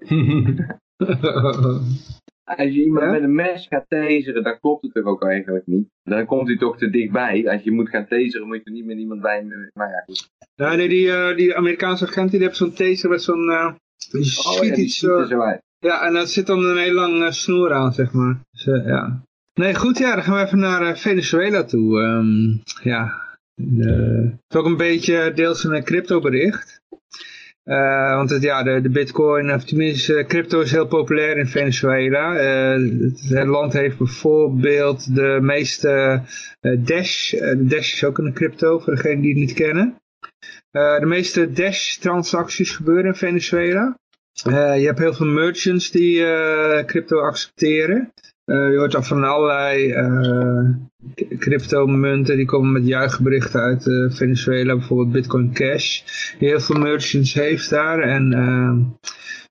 *laughs* *laughs* Als je iemand met een mes gaat taseren, dan klopt het toch ook eigenlijk niet. Dan komt hij toch te dichtbij. Als je moet gaan taseren, moet je er niet met iemand bij. Maar ja, goed. Ja, nee, die, uh, die Amerikaanse agent die heeft zo'n taser met zo'n... Uh, oh, ja, iets, uh, zo uit. Ja, en dat zit dan een heel lang snoer aan, zeg maar. Dus, ja. Nee, goed, ja, dan gaan we even naar Venezuela toe. Um, ja, het is ook een beetje deels een crypto bericht. Uh, want het, ja, de, de bitcoin, of tenminste crypto is heel populair in Venezuela. Uh, het, land heeft bijvoorbeeld de meeste Dash. Dash is ook een crypto, voor degenen die het niet kennen. de meeste Dash transacties gebeuren in Venezuela. je hebt heel veel merchants die crypto accepteren. Uh, je hoort al van allerlei uh, crypto-munten die komen met juichberichten uit uh, Venezuela. Bijvoorbeeld Bitcoin Cash, die heel veel merchants heeft daar. En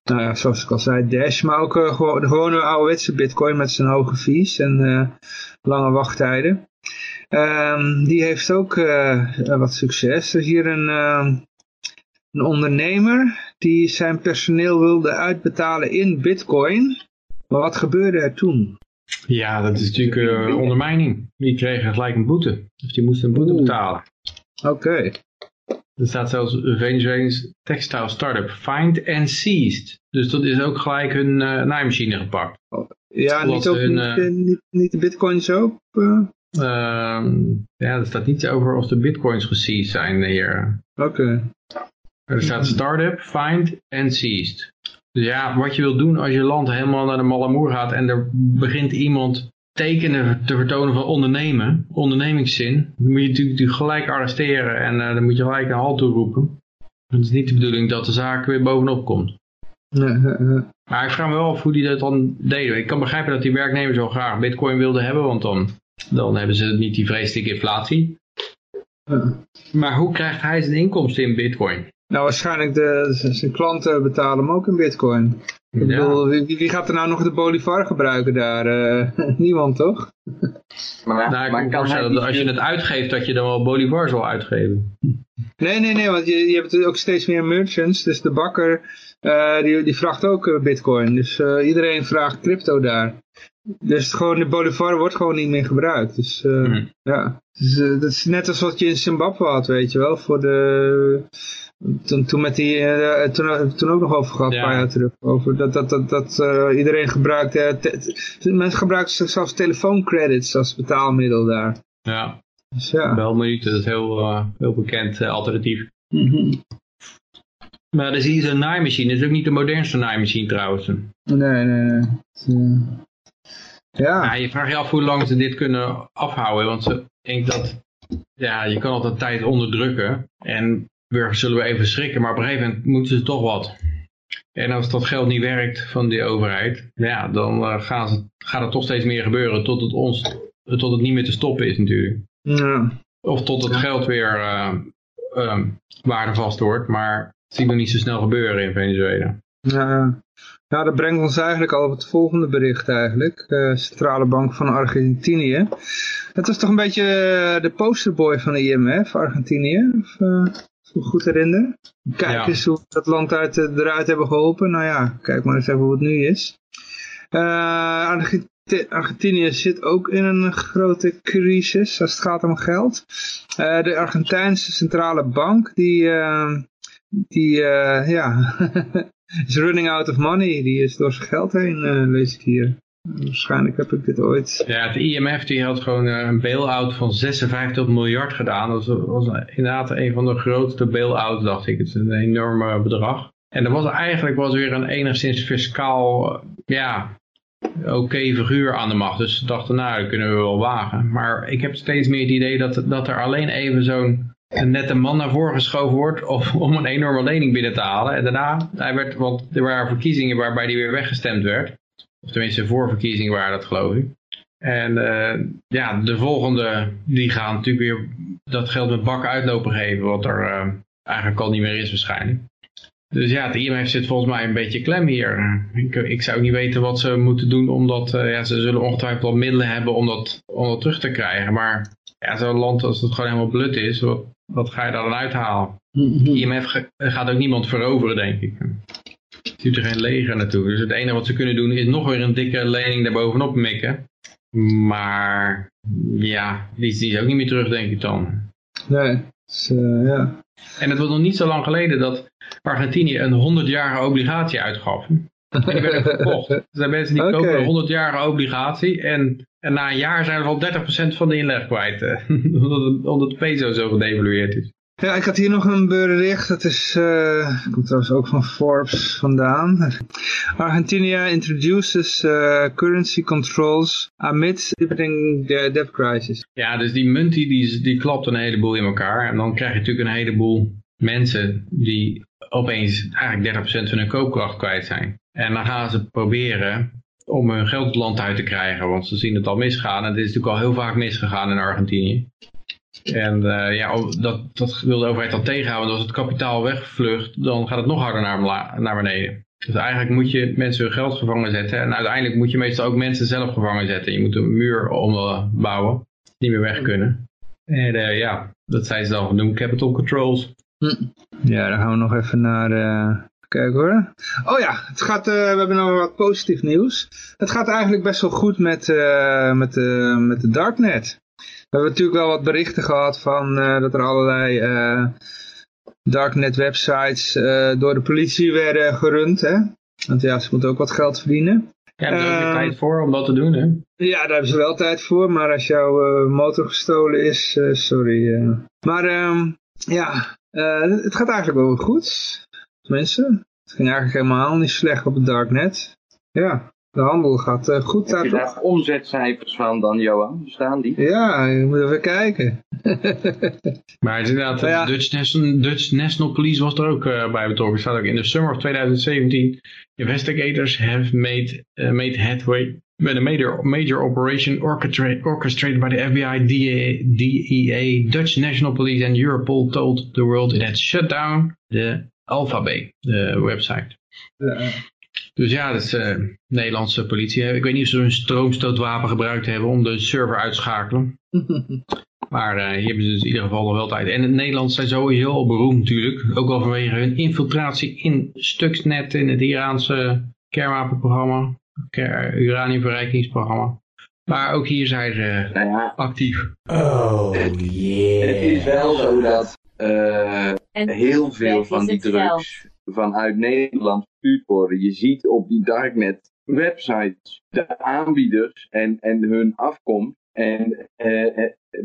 nou ja, zoals ik al zei, Dash, maar ook gewoon, de gewone ouderwetse Bitcoin met zijn hoge fees en lange wachttijden. Um, die heeft ook wat succes. Er is hier een, een ondernemer die zijn personeel wilde uitbetalen in Bitcoin. Maar wat gebeurde er toen? Ja, dat is natuurlijk uh, ondermijning. Die kregen gelijk een boete. Dus die moesten een boete betalen. Oké. Er staat zelfs Venezuela's textile startup find and seized. Dus dat is ook gelijk hun uh, naaimachine gepakt. Ja, niet, ook hun, niet, uh, niet, niet, de bitcoins ook? Ehm, ja, er staat niets over of de bitcoins geseized zijn hier. Oké. Er staat startup, find and seized. Dus ja, wat je wilt doen als je land helemaal naar de Malamoer gaat en er begint iemand tekenen te vertonen van ondernemen, ondernemingszin, dan moet je natuurlijk gelijk arresteren en uh, dan moet je gelijk een halt toeroepen. Het is niet de bedoeling dat de zaak weer bovenop komt. Nee, Maar ik vraag me wel af hoe die dat dan deden. Ik kan begrijpen dat die werknemers zo graag bitcoin wilden hebben, want dan, dan hebben ze niet die vreselijke inflatie. Maar hoe krijgt hij zijn inkomsten in bitcoin? Nou, waarschijnlijk de, zijn klanten betalen hem ook in bitcoin. Ik bedoel, wie, gaat er nou nog de Bolivar gebruiken daar? Uh, *laughs* niemand, toch? Maar, nou, ik maar kan voorstellen dat als je het uitgeeft, dat je dan wel Bolivar zal uitgeven. Nee, nee, nee, want je, je hebt ook steeds meer merchants. Dus de bakker, uh, die, die vraagt ook eh, bitcoin. Dus uh, iedereen vraagt crypto daar. Dus gewoon de Bolivar wordt gewoon niet meer gebruikt. Dus uh, ja, dus, dat is net als wat je in Zimbabwe had, weet je wel. Voor de toen, toen, met die, uh, toen, toen ook nog over gehad, een paar jaar terug. Over dat, dat, dat, dat uh, iedereen gebruikt, uh, mensen gebruiken zelfs telefooncredits als betaalmiddel daar. Ja, dus ja. belminuten, dat is heel, heel bekend alternatief. Mm -hmm. Maar dan zie je zo'n naaimachine, dat is ook niet de modernste naaimachine trouwens. Nee, nee, nee. Ja. ja. Je vraagt je af hoe lang ze dit kunnen afhouden, want ik denk dat ja, je kan altijd tijd onderdrukken. En burgers zullen we even schrikken, maar op een gegeven moment moeten ze toch wat. En als dat geld niet werkt van die overheid, ja, dan uh, gaan ze, gaat er toch steeds meer gebeuren tot het, ons, tot het niet meer te stoppen is natuurlijk. Ja. Of tot het geld weer uh, uh, waardevast wordt, maar het zien we niet zo snel gebeuren in Venezuela. Ja, ja, dat brengt ons eigenlijk al op het volgende bericht eigenlijk. Uh, Centrale Bank van Argentinië. Dat was toch een beetje de posterboy van de IMF, Argentinië? Of, me goed herinner. Kijk eens hoe we dat land uit, eh, eruit hebben geholpen. Nou ja, kijk maar eens even hoe het nu is. Uh, Argentinië zit ook in een grote crisis als het gaat om geld. Uh, de Argentijnse centrale bank die, uh, die ja, *laughs* is running out of money. Die is door zijn geld heen, lees ik hier. Waarschijnlijk heb ik dit ooit... Ja, het IMF die had gewoon eh, een bail-out van 56 miljard gedaan. Dat was, inderdaad een van de grootste bail-outs, dacht ik. Het is een enorm bedrag. En er was eigenlijk was weer een enigszins fiscaal, eh, ja, oké figuur aan de macht. Dus ze dachten, nou, dat kunnen we wel wagen. Maar ik heb steeds meer het idee dat, dat er alleen even zo'n nette man naar voren geschoven wordt *laughs* om een enorme lening binnen te halen. En daarna, hij werd, want er waren verkiezingen waarbij hij weer weggestemd werd. Of tenminste voorverkiezingen waren dat geloof ik. En uh, ja, de volgende, die gaan natuurlijk weer dat geld met bakken uitlopen geven, wat er uh, eigenlijk al niet meer is waarschijnlijk. Dus ja, het IMF zit volgens mij een beetje klem hier. Ik, ik zou niet weten wat ze moeten doen, omdat uh, ja, ze zullen ongetwijfeld wel middelen hebben om dat, om dat terug te krijgen. Maar ja, zo'n land als het gewoon helemaal blut is, wat, wat ga je daar dan uithalen? Het IMF gaat ook niemand veroveren, denk ik ziet er geen leger naartoe. Dus het enige wat ze kunnen doen is nog weer een dikke lening daarbovenop mikken. Maar ja, die, die is ook niet meer terug denk ik dan. Nee, dus, uh, ja. En het was nog niet zo lang geleden dat Argentinië een 100-jarige obligatie uitgaf. Die werden verkocht. *laughs* Er zijn mensen die kopen een 100-jarige obligatie en, en na een jaar zijn er al 30% van de inleg kwijt. *laughs* omdat, omdat de peso zo gedevalueerd is. Ja, ik had hier nog een bericht, dat is, uh, komt trouwens ook van Forbes vandaan. Argentina introduces uh, currency controls amid the debt crisis. Ja, dus die munt die, die klapt een heleboel in elkaar. En dan krijg je natuurlijk een heleboel mensen die opeens eigenlijk 30% van hun koopkracht kwijt zijn. En dan gaan ze proberen om hun geld het land uit te krijgen, want ze zien het al misgaan. En dit is natuurlijk al heel vaak misgegaan in Argentinië. En uh, ja, dat, dat wil de overheid dan tegenhouden. Als het kapitaal wegvlucht, dan gaat het nog harder naar, naar beneden. Dus eigenlijk moet je mensen hun geld gevangen zetten. En uiteindelijk moet je meestal ook mensen zelf gevangen zetten. Je moet een muur ombouwen, die niet meer weg kunnen. En uh, ja, dat zijn ze dan genoemd capital controls. Hm. Ja, dan gaan we nog even naar... Uh... Kijk hoor. Oh ja, het gaat, we hebben nog wat positief nieuws. Het gaat eigenlijk best wel goed met, met, uh, met de darknet. We hebben natuurlijk wel wat berichten gehad van uh, dat er allerlei uh, darknet websites uh, door de politie werden gerund. Hè? Want ja, ze moeten ook wat geld verdienen. Ja, daar hebben ze tijd voor om dat te doen, hè? Ja, daar hebben ze wel tijd voor, maar als jouw motor gestolen is, sorry. Maar um, ja, het gaat eigenlijk wel goed, mensen. Het ging eigenlijk helemaal niet slecht op het darknet. Ja, de handel gaat uh, goed daar toch? daar omzetcijfers van dan, Johan? Staan die? Ja, je moet even kijken. *laughs* maar inderdaad, nou de Dutch, National, Dutch National Police was er ook uh, bij betrokken. staat ook in the summer of 2017, investigators have made, uh, made headway with a major, major operation orchestrated by the FBI, DEA, DEA, Dutch National Police and Europol told the world it had shut down the Alphabet, de website. Dus ja, dat is uh, Nederlandse politie. Ik weet niet of ze een stroomstootwapen gebruikt hebben om de server uit te schakelen. *laughs* maar uh, hier hebben ze dus in ieder geval nog wel tijd. En het Nederlands zijn sowieso al beroemd natuurlijk. Ook al vanwege hun infiltratie in Stuxnet in het Iraanse kernwapenprogramma. Uraniumverrijkingsprogramma. Maar ook hier zijn ze nou ja. actief. Oh, yeah. Het is wel zo dat uh, heel veel van die drugs vanuit Nederland gestuurd worden. Je ziet op die darknet websites de aanbieders en, en hun afkomst. En uh,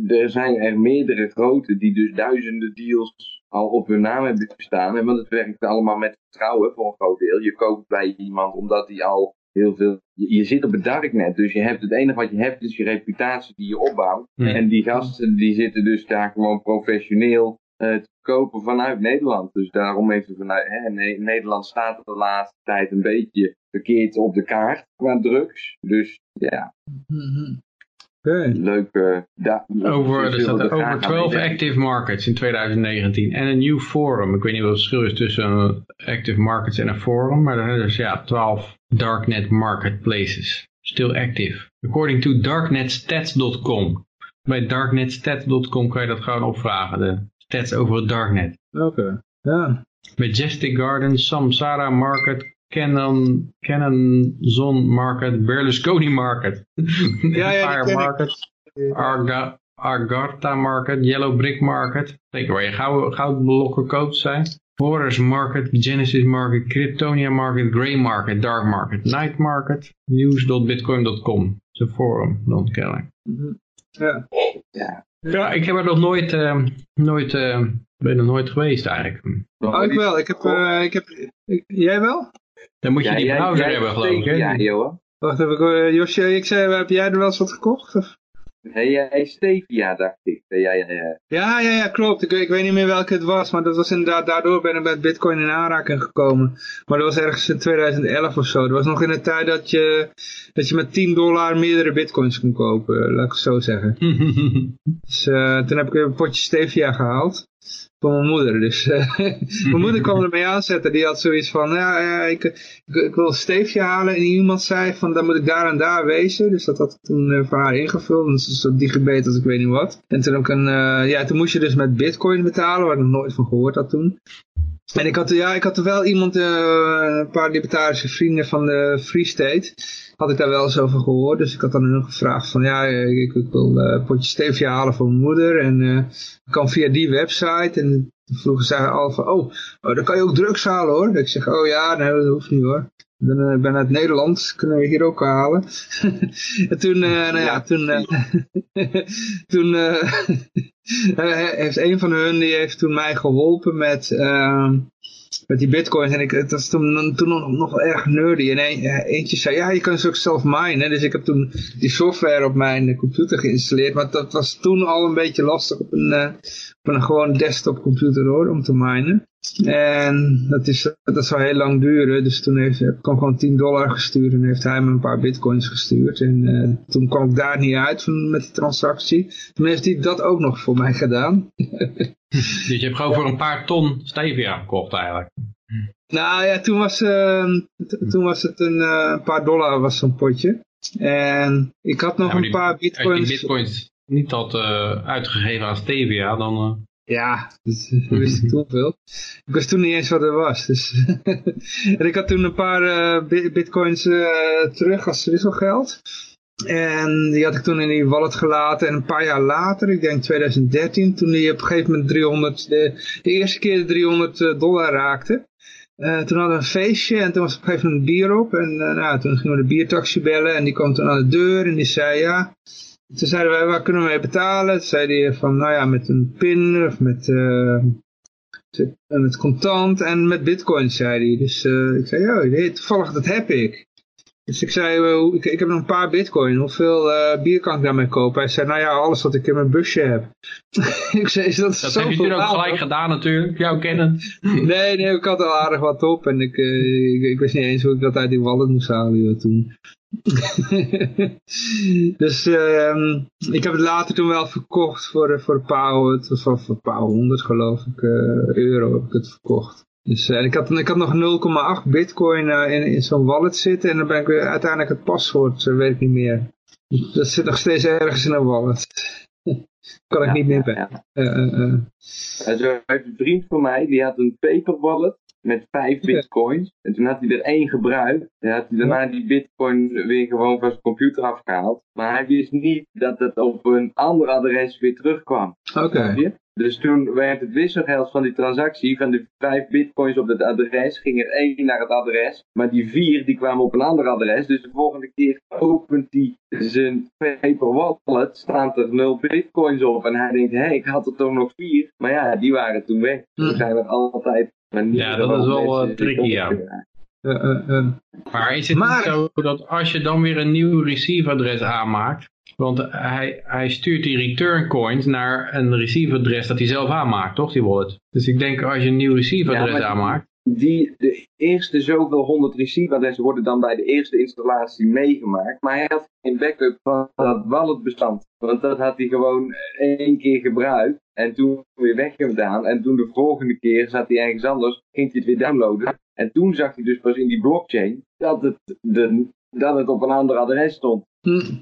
er zijn er meerdere grote die dus duizenden deals al op hun naam hebben staan. En want het werkt allemaal met vertrouwen voor een groot deel. Je koopt bij iemand omdat hij al heel veel... Je, je, zit op het darknet, dus je hebt het enige wat je hebt is je reputatie die je opbouwt. En die gasten die zitten dus daar gewoon professioneel te kopen vanuit Nederland. Dus daarom heeft het vanuit, hè, Nederland staat de laatste tijd een beetje verkeerd op de kaart qua drugs. Dus ja. Mm Leuk. over, er staat over 12 active markets in 2019 en een nieuw forum. Ik weet niet wat het verschil is tussen active markets en een forum, maar dan is ja 12 darknet marketplaces. Still active. According to darknetstats.com. Bij darknetstats.com kan je dat gewoon opvragen. De stats over het darknet. Oké, ja. Majestic Garden, Samsara Market, Canon, Canon Zon Market, Berlusconi Market, ja, ja, Fire Market, Arga, Argarta Market, Yellow Brick Market, zeker waar je goud, goudblokken koopt zijn. Horus Market, Genesis Market, Kryptonia Market, Grey Market, Dark Market, Night Market, news.bitcoin.com. is een forum, dan kennelijk. Mhm. Ja. ja. Ja, ik heb er nog nooit, uh, nooit uh, ben er nooit geweest eigenlijk. Oh, ik wel. Ik heb, uh, ik heb, ik, jij wel? Dan moet je ja, die browser hebben, geloof ik. Ja, Johan. Wacht even, Josje, ik zei, heb jij er wel eens wat gekocht? Of? Jij Stevia, dacht ik. Ja, ja, ja. ja, ja, klopt. Ik, ik, weet niet meer welke het was, maar dat was inderdaad, daardoor ben ik met bitcoin in aanraking gekomen. Maar dat was ergens in 2011 of zo. Dat was nog in de tijd dat je, dat je met 10 dollar meerdere bitcoins kon kopen, laat ik het zo zeggen. *laughs* dus uh, toen heb ik een potje Stevia gehaald mijn moeder. Dus uh, *laughs* mijn moeder kwam *laughs* ermee aanzetten. Die had zoiets van, ja, ja ik, ik, wil een steefje halen. En iemand zei van, dan moet ik daar en daar wezen. Dus dat had ik toen uh, voor haar ingevuld. Dat is zo digibet als ik weet niet wat. En toen, ook een, uh, ja, toen moest je dus met bitcoin betalen. Waar ik nog nooit van gehoord had toen. En ik had, ja, ik had er wel iemand, een paar libertarische vrienden van de Free State had ik daar wel eens over gehoord. Dus ik had dan hun gevraagd van ja, ik, ik wil een potje stevia halen voor mijn moeder. En uh, kan via die website. En vroegen zij al van, oh, oh, dan kan je ook drugs halen hoor. Ik zeg, oh ja, nee, dat hoeft niet hoor. Ik ben, uit Nederland, kunnen we hier ook halen. *laughs* en toen, uh, nou ja, toen, uh, *laughs* toen *laughs* heeft een van hun, die heeft toen mij geholpen met, ehm, met die bitcoins. En ik, het was toen, toen nog, nog erg nerdy. En een, eentje zei, ja, je kan ze ook zelf minen. Dus ik heb toen die software op mijn computer geïnstalleerd. Maar dat was toen al een beetje lastig op een, op een gewoon desktop computer hoor, om te minen. En dat, is, dat zou heel lang duren. Dus toen heeft, heb ik hem gewoon 10 dollar gestuurd. En heeft hij me een paar bitcoins gestuurd. En uh, toen kwam ik daar niet uit van, met die transactie. Toen heeft hij dat ook nog voor mij gedaan. *laughs* dus je hebt gewoon voor een paar ton stevia gekocht eigenlijk. Nou ja, toen was, uh, toen was het een uh, paar dollar was zo'n potje. En ik had nog een paar bitcoins. Als je bitcoins niet had uh, uitgegeven aan stevia, dan... Ja, dat *laughs* wist ik toen veel. Ik wist toen niet eens wat er was. Dus *laughs* en ik had toen een paar uh, bitcoins uh, terug als wisselgeld. En die had ik toen in die wallet gelaten. En een paar jaar later, ik denk 2013, toen die op een gegeven moment 300, de, eerste keer de 300 eh, dollar raakte. Toen hadden we een feestje en toen was op een gegeven moment bier op. En nou, toen gingen we de biertaxi bellen en die kwam toen aan de deur en die zei ja, toen zeiden wij, waar kunnen we mee betalen? Toen zei hij van, nou ja, met een pin of met, uh, het contant en met bitcoin, zei hij. Dus ik zei, ja, toevallig dat heb ik. Dus ik zei, uh, ik, ik, heb nog een paar bitcoin, hoeveel bier kan ik daarmee kopen? Hij zei, nou ja, alles wat ik in mijn busje heb. *laughs* ik zei, is dat, dat heb je toen ook gelijk gedaan natuurlijk, jou kennen. *laughs* nee, nee, ik had al aardig wat op en ik, ik, ik, wist niet eens hoe ik dat uit die wallet moest halen toen. *laughs* dus uh, ik heb het later toen wel verkocht voor, voor een paar, het was voor een paar honderd geloof ik, euro heb ik het verkocht. Dus uh, ik, had, ik had nog 0,8 bitcoin uh, in, in zo'n wallet zitten en dan ben ik weer uiteindelijk het paswoord, uh, weet ik niet meer. Dat zit nog steeds ergens in een wallet. *laughs* kan ik niet meer bij. Ja. Uh, een vriend van mij, die had een paper wallet met 5 bitcoins. En toen had hij er één gebruikt. En had hij daarna die bitcoin weer gewoon van zijn computer afgehaald. Maar hij wist niet dat het op een ander adres weer terugkwam. Oké. Dus toen werd het wisselgeld van die transactie, van de vijf bitcoins op het adres, ging er één naar het adres. Maar die vier die kwamen op een ander adres. Dus de volgende keer opent hij zijn paper wallet, staan er nul bitcoins op. En hij denkt, hé, hey, ik had er toch nog vier. Maar ja, die waren toen weg. Hm. Dan zijn er altijd... ja, dat is wel uh, tricky, ja. Uh, uh, maar is het niet zo dat als je dan weer een nieuw receive-adres aanmaakt, want hij, hij stuurt die return coins naar een receive-adres dat hij zelf aanmaakt, toch, die wallet? Dus ik denk als je een nieuw receive-adres aanmaakt... Die, de eerste zoveel honderd receive-adressen worden dan bij de eerste installatie meegemaakt. Maar hij had geen backup van dat walletbestand. Want dat had hij gewoon één keer gebruikt. En toen weer weggedaan. En toen de volgende keer zat hij ergens anders. Ging hij het weer downloaden. En toen zag hij dus pas in die blockchain dat het, de, dat het op een ander adres stond.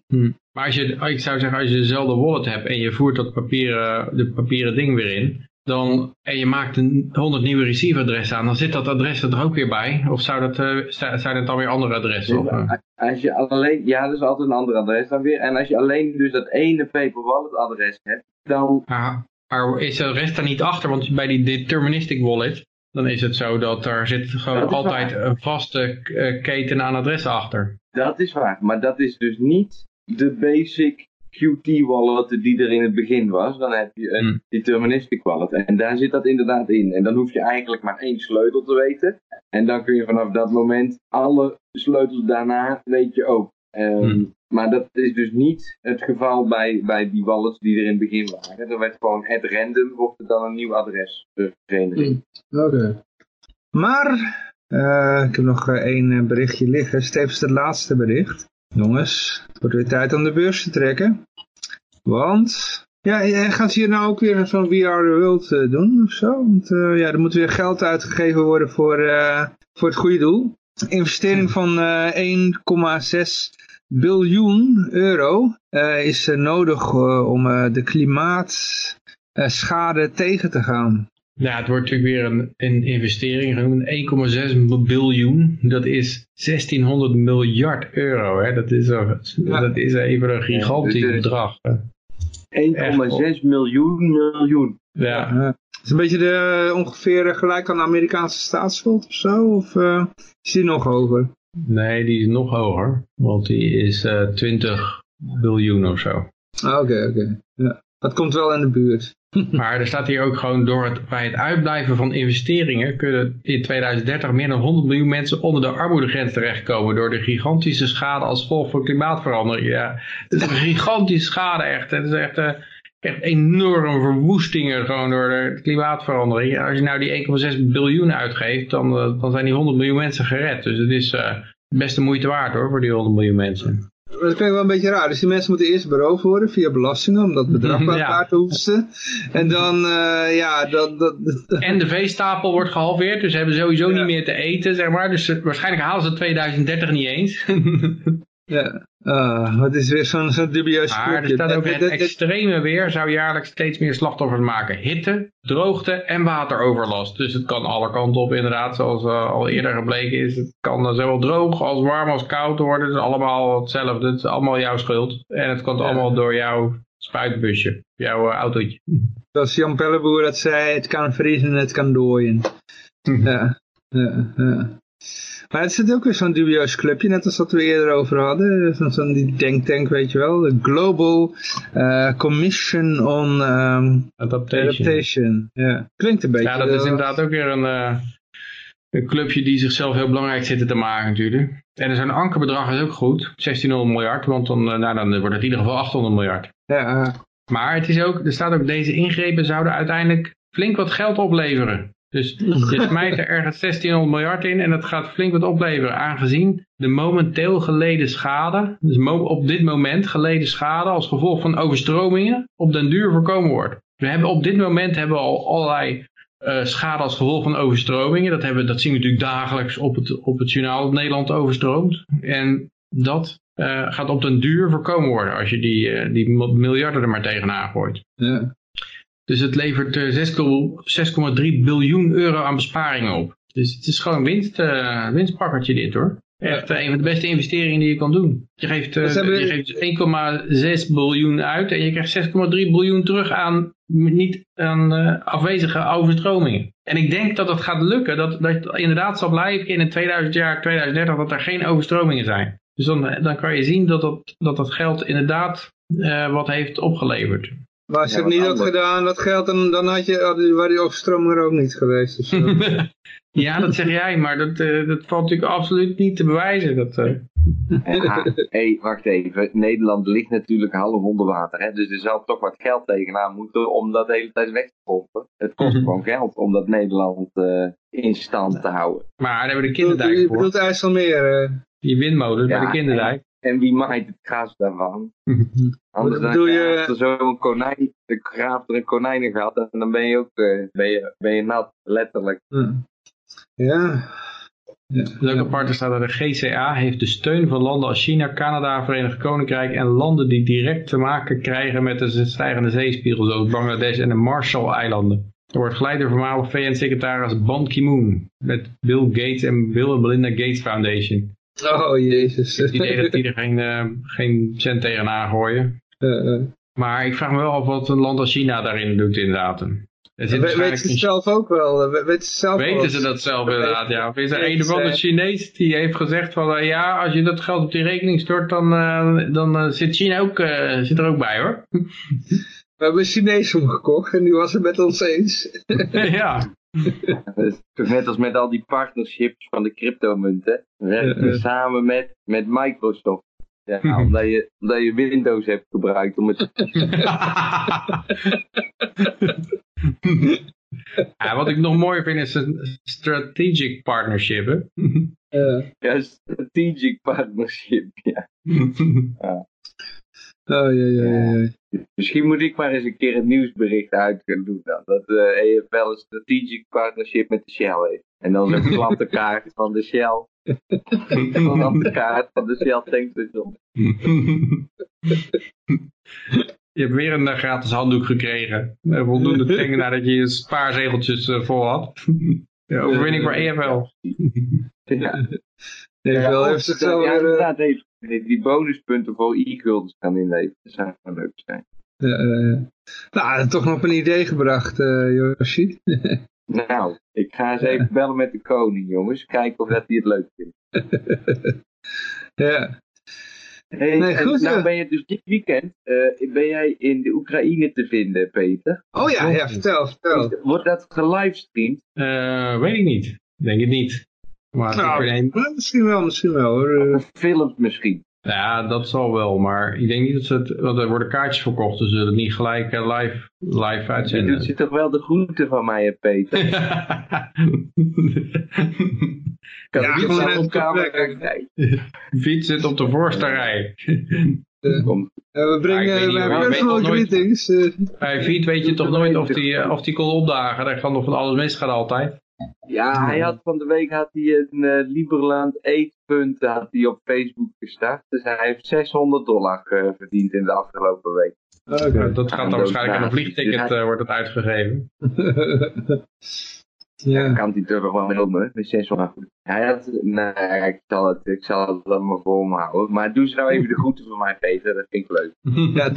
Hm. Maar als je, ik zou zeggen, als je dezelfde wallet hebt en je voert dat papieren, de papieren ding weer in, dan, en je maakt een 100 nieuwe receive-adressen aan, dan zit dat adres er ook weer bij? Of zou dat, uh, zijn het dan weer andere adressen? Ja, als je alleen, ja, dat is altijd een ander adres dan weer. En als je alleen dus dat ene paper wallet adres hebt, dan... maar is de rest daar niet achter? Want bij die deterministic wallet, dan is het zo dat er zit gewoon altijd een vaste eh, keten aan adressen achter. Dat is waar, maar dat is dus niet de basic Qt wallet die er in het begin was. Dan heb je een hmm. deterministic wallet en daar zit dat inderdaad in. En dan hoef je eigenlijk maar één sleutel te weten. En dan kun je vanaf dat moment alle sleutels daarna weet je ook. Um, Maar dat is dus niet het geval bij, bij die wallets die er in het begin waren. Er werd gewoon at random, wordt er dan een nieuw adres verenigd. Oké. Maar, uh, ik heb nog eh, één eh, berichtje liggen. Stevens het laatste bericht. Jongens, het wordt weer tijd om de beurs te trekken. Want, ja, gaan ze hier nou ook weer zo'n VR the World doen of zo? Want uh, ja, er moet weer geld uitgegeven worden voor, uh, voor het goede doel. investering van 1,6 biljoen euro is nodig om de klimaatschade tegen te gaan. Ja, het wordt natuurlijk weer een, een investering genoemd. 1,6 biljoen. Dat is 1600 miljard euro. Hè? Dat, is, ja. dat is even een gigantisch ja, bedrag. 1,6 miljoen miljoen. Ja. Het is een beetje de, ongeveer gelijk aan de Amerikaanse staatsschuld of zo? Of is die nog hoger? Nee, die is nog hoger. Want die is uh, eh, 20 biljoen of zo. Ah, oké, oké. Ja. Dat komt wel in de buurt. *laughs* maar er staat hier ook gewoon door het, bij het uitblijven van investeringen kunnen in 2030 meer dan 100 miljoen mensen onder de armoedegrens terechtkomen door de gigantische schade als gevolg van klimaatverandering. Ja, het is een gigantische schade echt. Het is echt, uh, echt enorme verwoestingen gewoon door de klimaatverandering. Als je nou die 1,6 biljoen uitgeeft, dan, uh, dan zijn die 100 miljoen mensen gered. Dus het is uh, best de moeite waard hoor, voor die 100 miljoen mensen. Dat klinkt wel een beetje raar. Dus die mensen moeten eerst beroofd worden via belastingen om dat bedrag *laughs* bij elkaar te hoesten. En dan, uh, ja, dat, dat, *laughs* En de veestapel wordt gehalveerd, dus ze hebben sowieso niet meer te eten, zeg maar. Dus waarschijnlijk halen ze 2030 niet eens. *laughs* Ja, uh, het is weer zo'n zo dubieus Maar er staat ook het extreme weer zou jaarlijks steeds meer slachtoffers maken. Hitte, droogte en wateroverlast. Dus het kan alle kanten op inderdaad, zoals uh, al eerder gebleken is. Het kan uh, zowel droog als warm als koud worden. Het is allemaal hetzelfde. Het is allemaal jouw schuld. En het komt allemaal door jouw spuitbusje, jouw uh, autootje. Zoals Jan Pelleboer dat zei, het kan vriezen en het kan dooien. *laughs* ja, ja, ja. Maar het zit ook weer zo'n dubieus clubje, net als wat we eerder over hadden. Zo'n zo die denktank, weet je wel. De Global uh, Commission on um, Adaptation. Ja, klinkt een beetje. Ja, dat is inderdaad ook weer een, uh, een clubje die zichzelf heel belangrijk zitten te maken natuurlijk. En zo'n ankerbedrag is ook goed, 1600 miljard, want dan, nou, dan wordt het in ieder geval 800 miljard. Ja. Maar het is ook, er staat ook, deze ingrepen zouden uiteindelijk flink wat geld opleveren. Dus je smijt er ergens 1600 miljard in en dat gaat flink wat opleveren. Aangezien de momenteel geleden schade, dus op dit moment geleden schade als gevolg van overstromingen, op den duur voorkomen wordt. We hebben op dit moment hebben we al allerlei uh, schade als gevolg van overstromingen. Dat, hebben, dat zien we natuurlijk dagelijks op het, op het journaal dat Nederland overstroomt. En dat uh, gaat op den duur voorkomen worden als je die, uh, die miljarden er maar tegenaan gooit. Ja. Dus het levert 6,3 biljoen euro aan besparingen op. Dus het is gewoon winst, uh, winstpakkertje dit hoor. Echt uh, een van de beste investeringen die je kan doen. Je geeft, uh, geeft 1,6 biljoen uit en je krijgt 6,3 biljoen terug aan, niet aan afwezige overstromingen. En ik denk dat het gaat lukken, dat, dat inderdaad zal blijven in het 2000 jaar, 2030, dat er geen overstromingen zijn. Dus dan, dan kan je zien dat dat, dat, dat geld inderdaad wat heeft opgeleverd. Maar als je het niet had gedaan, dat geld, dan, dan had je, waar die overstroming er ook niet geweest. Dus, *laughs* ja, dat zeg jij, maar dat, uh, dat valt natuurlijk absoluut niet te bewijzen. Dat, uh... ja, *laughs* hey, wacht even. Nederland ligt natuurlijk half onder water. Hè? Dus er zal toch wat geld tegenaan moeten om dat de hele tijd weg te pompen. Het kost mhm. gewoon geld om dat Nederland uh, in stand te houden. Maar daar hebben we de kinderdijk voor. Je bedoelt IJsselmeer. Die windmolens ja, bij de kinderdijk. En wie maait het gras daarvan? *laughs* Anders dan doe je... er zo'n konijn, de graaft er een konijn in gehad en dan ben je ook uh, ben je, ben je nat, letterlijk. Ja. Ja. Dus ook apart staat dat de GCA heeft de steun van landen als China, Canada, Verenigd Koninkrijk en landen die direct te maken krijgen met de stijgende zeespiegel, zoals Bangladesh en de Marshall-eilanden. Er wordt geleid door voormalig VN-secretaris Ban Ki-moon met Bill Gates en Bill en Melinda Gates Foundation. Oh jezus. Het idee dat die er geen, uh, geen cent tegenaan gooien. Uh, uh. Maar ik vraag me wel af wat een land als China daarin doet inderdaad. We, weten ze zelf ook wel. weten ze, zelf weten ze dat zelf inderdaad, ja. Of is er een of andere Chinees die heeft gezegd van... ja, als je dat geld op die rekening stort, dan, dan zit China ook, zit er ook bij hoor. We hebben een Chinees omgekocht en die was het met ons eens. *laughs* ja. Net als met al die partnerships van de cryptomunten. We werken samen met, met Microsoft. Ja, omdat, je, omdat je Windows hebt gebruikt om het... *laughs* ja, wat ik nog mooi vind is een strategic partnership. Hè? Ja, strategic partnership, ja. *laughs* ja. Oh, ja, ja, ja. Misschien moet ik maar eens een keer een nieuwsbericht uit gaan doen dan. Dat uh, eh, EFL een strategic partnership met de Shell heeft. En dan een klantenkaart *laughs* van de Shell. Een de kaart van de Shell tankstation. Je hebt weer een uh, gratis handdoek gekregen. Voldoende *laughs* dingen nadat je je spaarzegeltjes uh, vol had. ja, overwinning voor EFL. ja. EFL heeft zichzelf ja, die bonuspunten voor e-guldens kan inleveren. Dat zou wel leuk zijn. Uh, nou, toch nog een idee gebracht, uh, Yoshi. *laughs* nou, ik ga eens even bellen met de koning, jongens. Kijken of dat hij het leuk vindt. *laughs* ja. Hey, nee, goed, nou ben je dus dit weekend, uh, ben jij in de Oekraïne te vinden, Peter? Oh ja, ja vertel, vertel. Wordt dat gelivestreamd? Uh, weet ik niet. Denk het niet. Maar nou, misschien wel, misschien wel hoor. Films misschien. Ja, dat zal wel, maar ik denk niet dat ze het, want er worden kaartjes verkocht, dus ze zullen het niet gelijk uh, live, live uitzenden. Je doet ze toch wel de groeten van mij, Peter? *laughs* kan ja, gewoon op kamer Fiets zit op de voorste rij. Uh, we brengen ja, personal greetings. Bij Fiet weet je toch nooit of die, of die kon opdagen. Daar kan nog van alles mis, gaat altijd. Ja, hij had van de week had hij een uh, Liberland eetpunt had hij op Facebook gestart. Dus hij heeft 600 dollar uh, verdiend in de afgelopen week. Okay. dat gaat dan waarschijnlijk aan een vliegticket uh, wordt het uitgegeven. *laughs* ja. Dan kan hij er mee om, met 600. Hij had, nee, ik zal het, ik zal het dan maar voor me houden. Maar doe ze nou even de groeten van mij, Peter. Dat vind ik leuk. *laughs* ja,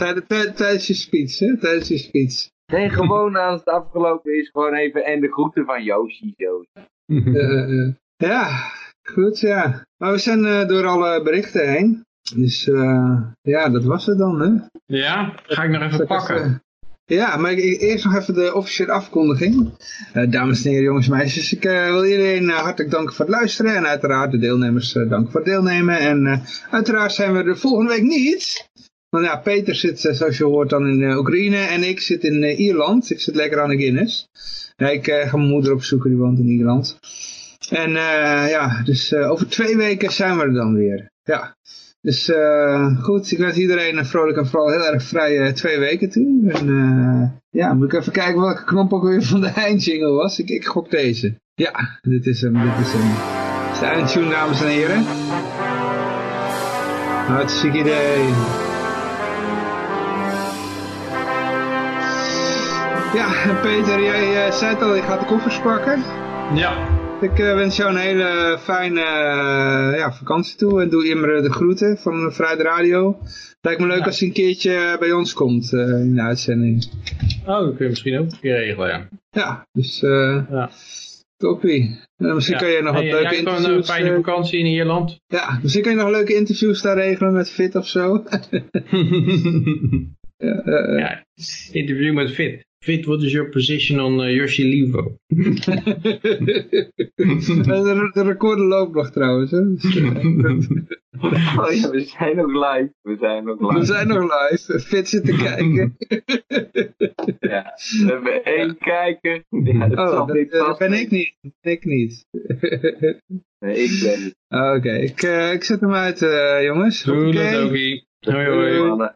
tijdens je speech, hè? Tijdens je speech. Nee, gewoon als het afgelopen is, gewoon even en de groeten van Yoshi zo. Uh, ja, Goed, ja. Maar we zijn door alle berichten heen. Dus ja, dat was het dan, hè? Ja, ga ik nog even pakken. Ja, maar eerst nog even de officiële afkondiging. Uh, dames en heren, jongens en meisjes, ik uh, wil iedereen uh, hartelijk danken voor het luisteren. En uiteraard de deelnemers danken voor het deelnemen. En uiteraard zijn we er volgende week niet. Want ja, Peter zit, zoals je hoort, dan in Oekraïne. En ik zit in Ierland. Ik zit lekker aan de Guinness. Ja, ik ga mijn moeder opzoeken, die woont in Ierland. En ja, dus over twee weken zijn we er dan weer. Ja. Dus goed, ik wens iedereen een vrolijk en vooral heel erg vrije twee weken toe. En ja, moet ik even kijken welke knop ook weer van de eindjingle was. Ik, ik gok deze. Ja, dit is hem, dit is hem. Is de eindtune, dames en heren. Hartstikke idee. Ja, Peter, jij uh, zei het al, je gaat de koffers pakken. Ja. Ik uh, wens jou een hele fijne uh, ja, vakantie toe en doe Imre de groeten van Vrijde Radio. Lijkt me leuk als hij een keertje bij ons komt uh, in de uitzending. Oh, dat kun je misschien ook een keer regelen, ja. Ja, dus ja. toppie. misschien kan je nog wat leuke interviews... een fijne vakantie in Ierland. Ja, misschien kan je nog leuke interviews daar regelen met Fit of zo. *laughs* *laughs* ja, ja, interview met Fit. Fit, what is your position on uh, Yoshi Livo? de, *laughs* de recorder loopt nog trouwens. Hè? *laughs* oh ja, we zijn nog live. We zijn nog live. We zijn nog live. Fit zit te *laughs* kijken. ja, we hebben één kijker. Ja, dat, oh, dat, dat ben ik niet. Ik niet. nee, ik ben het. Oké, okay. ik, uh, ik zet hem uit uh, jongens. Doei, okay. Hoi hoi.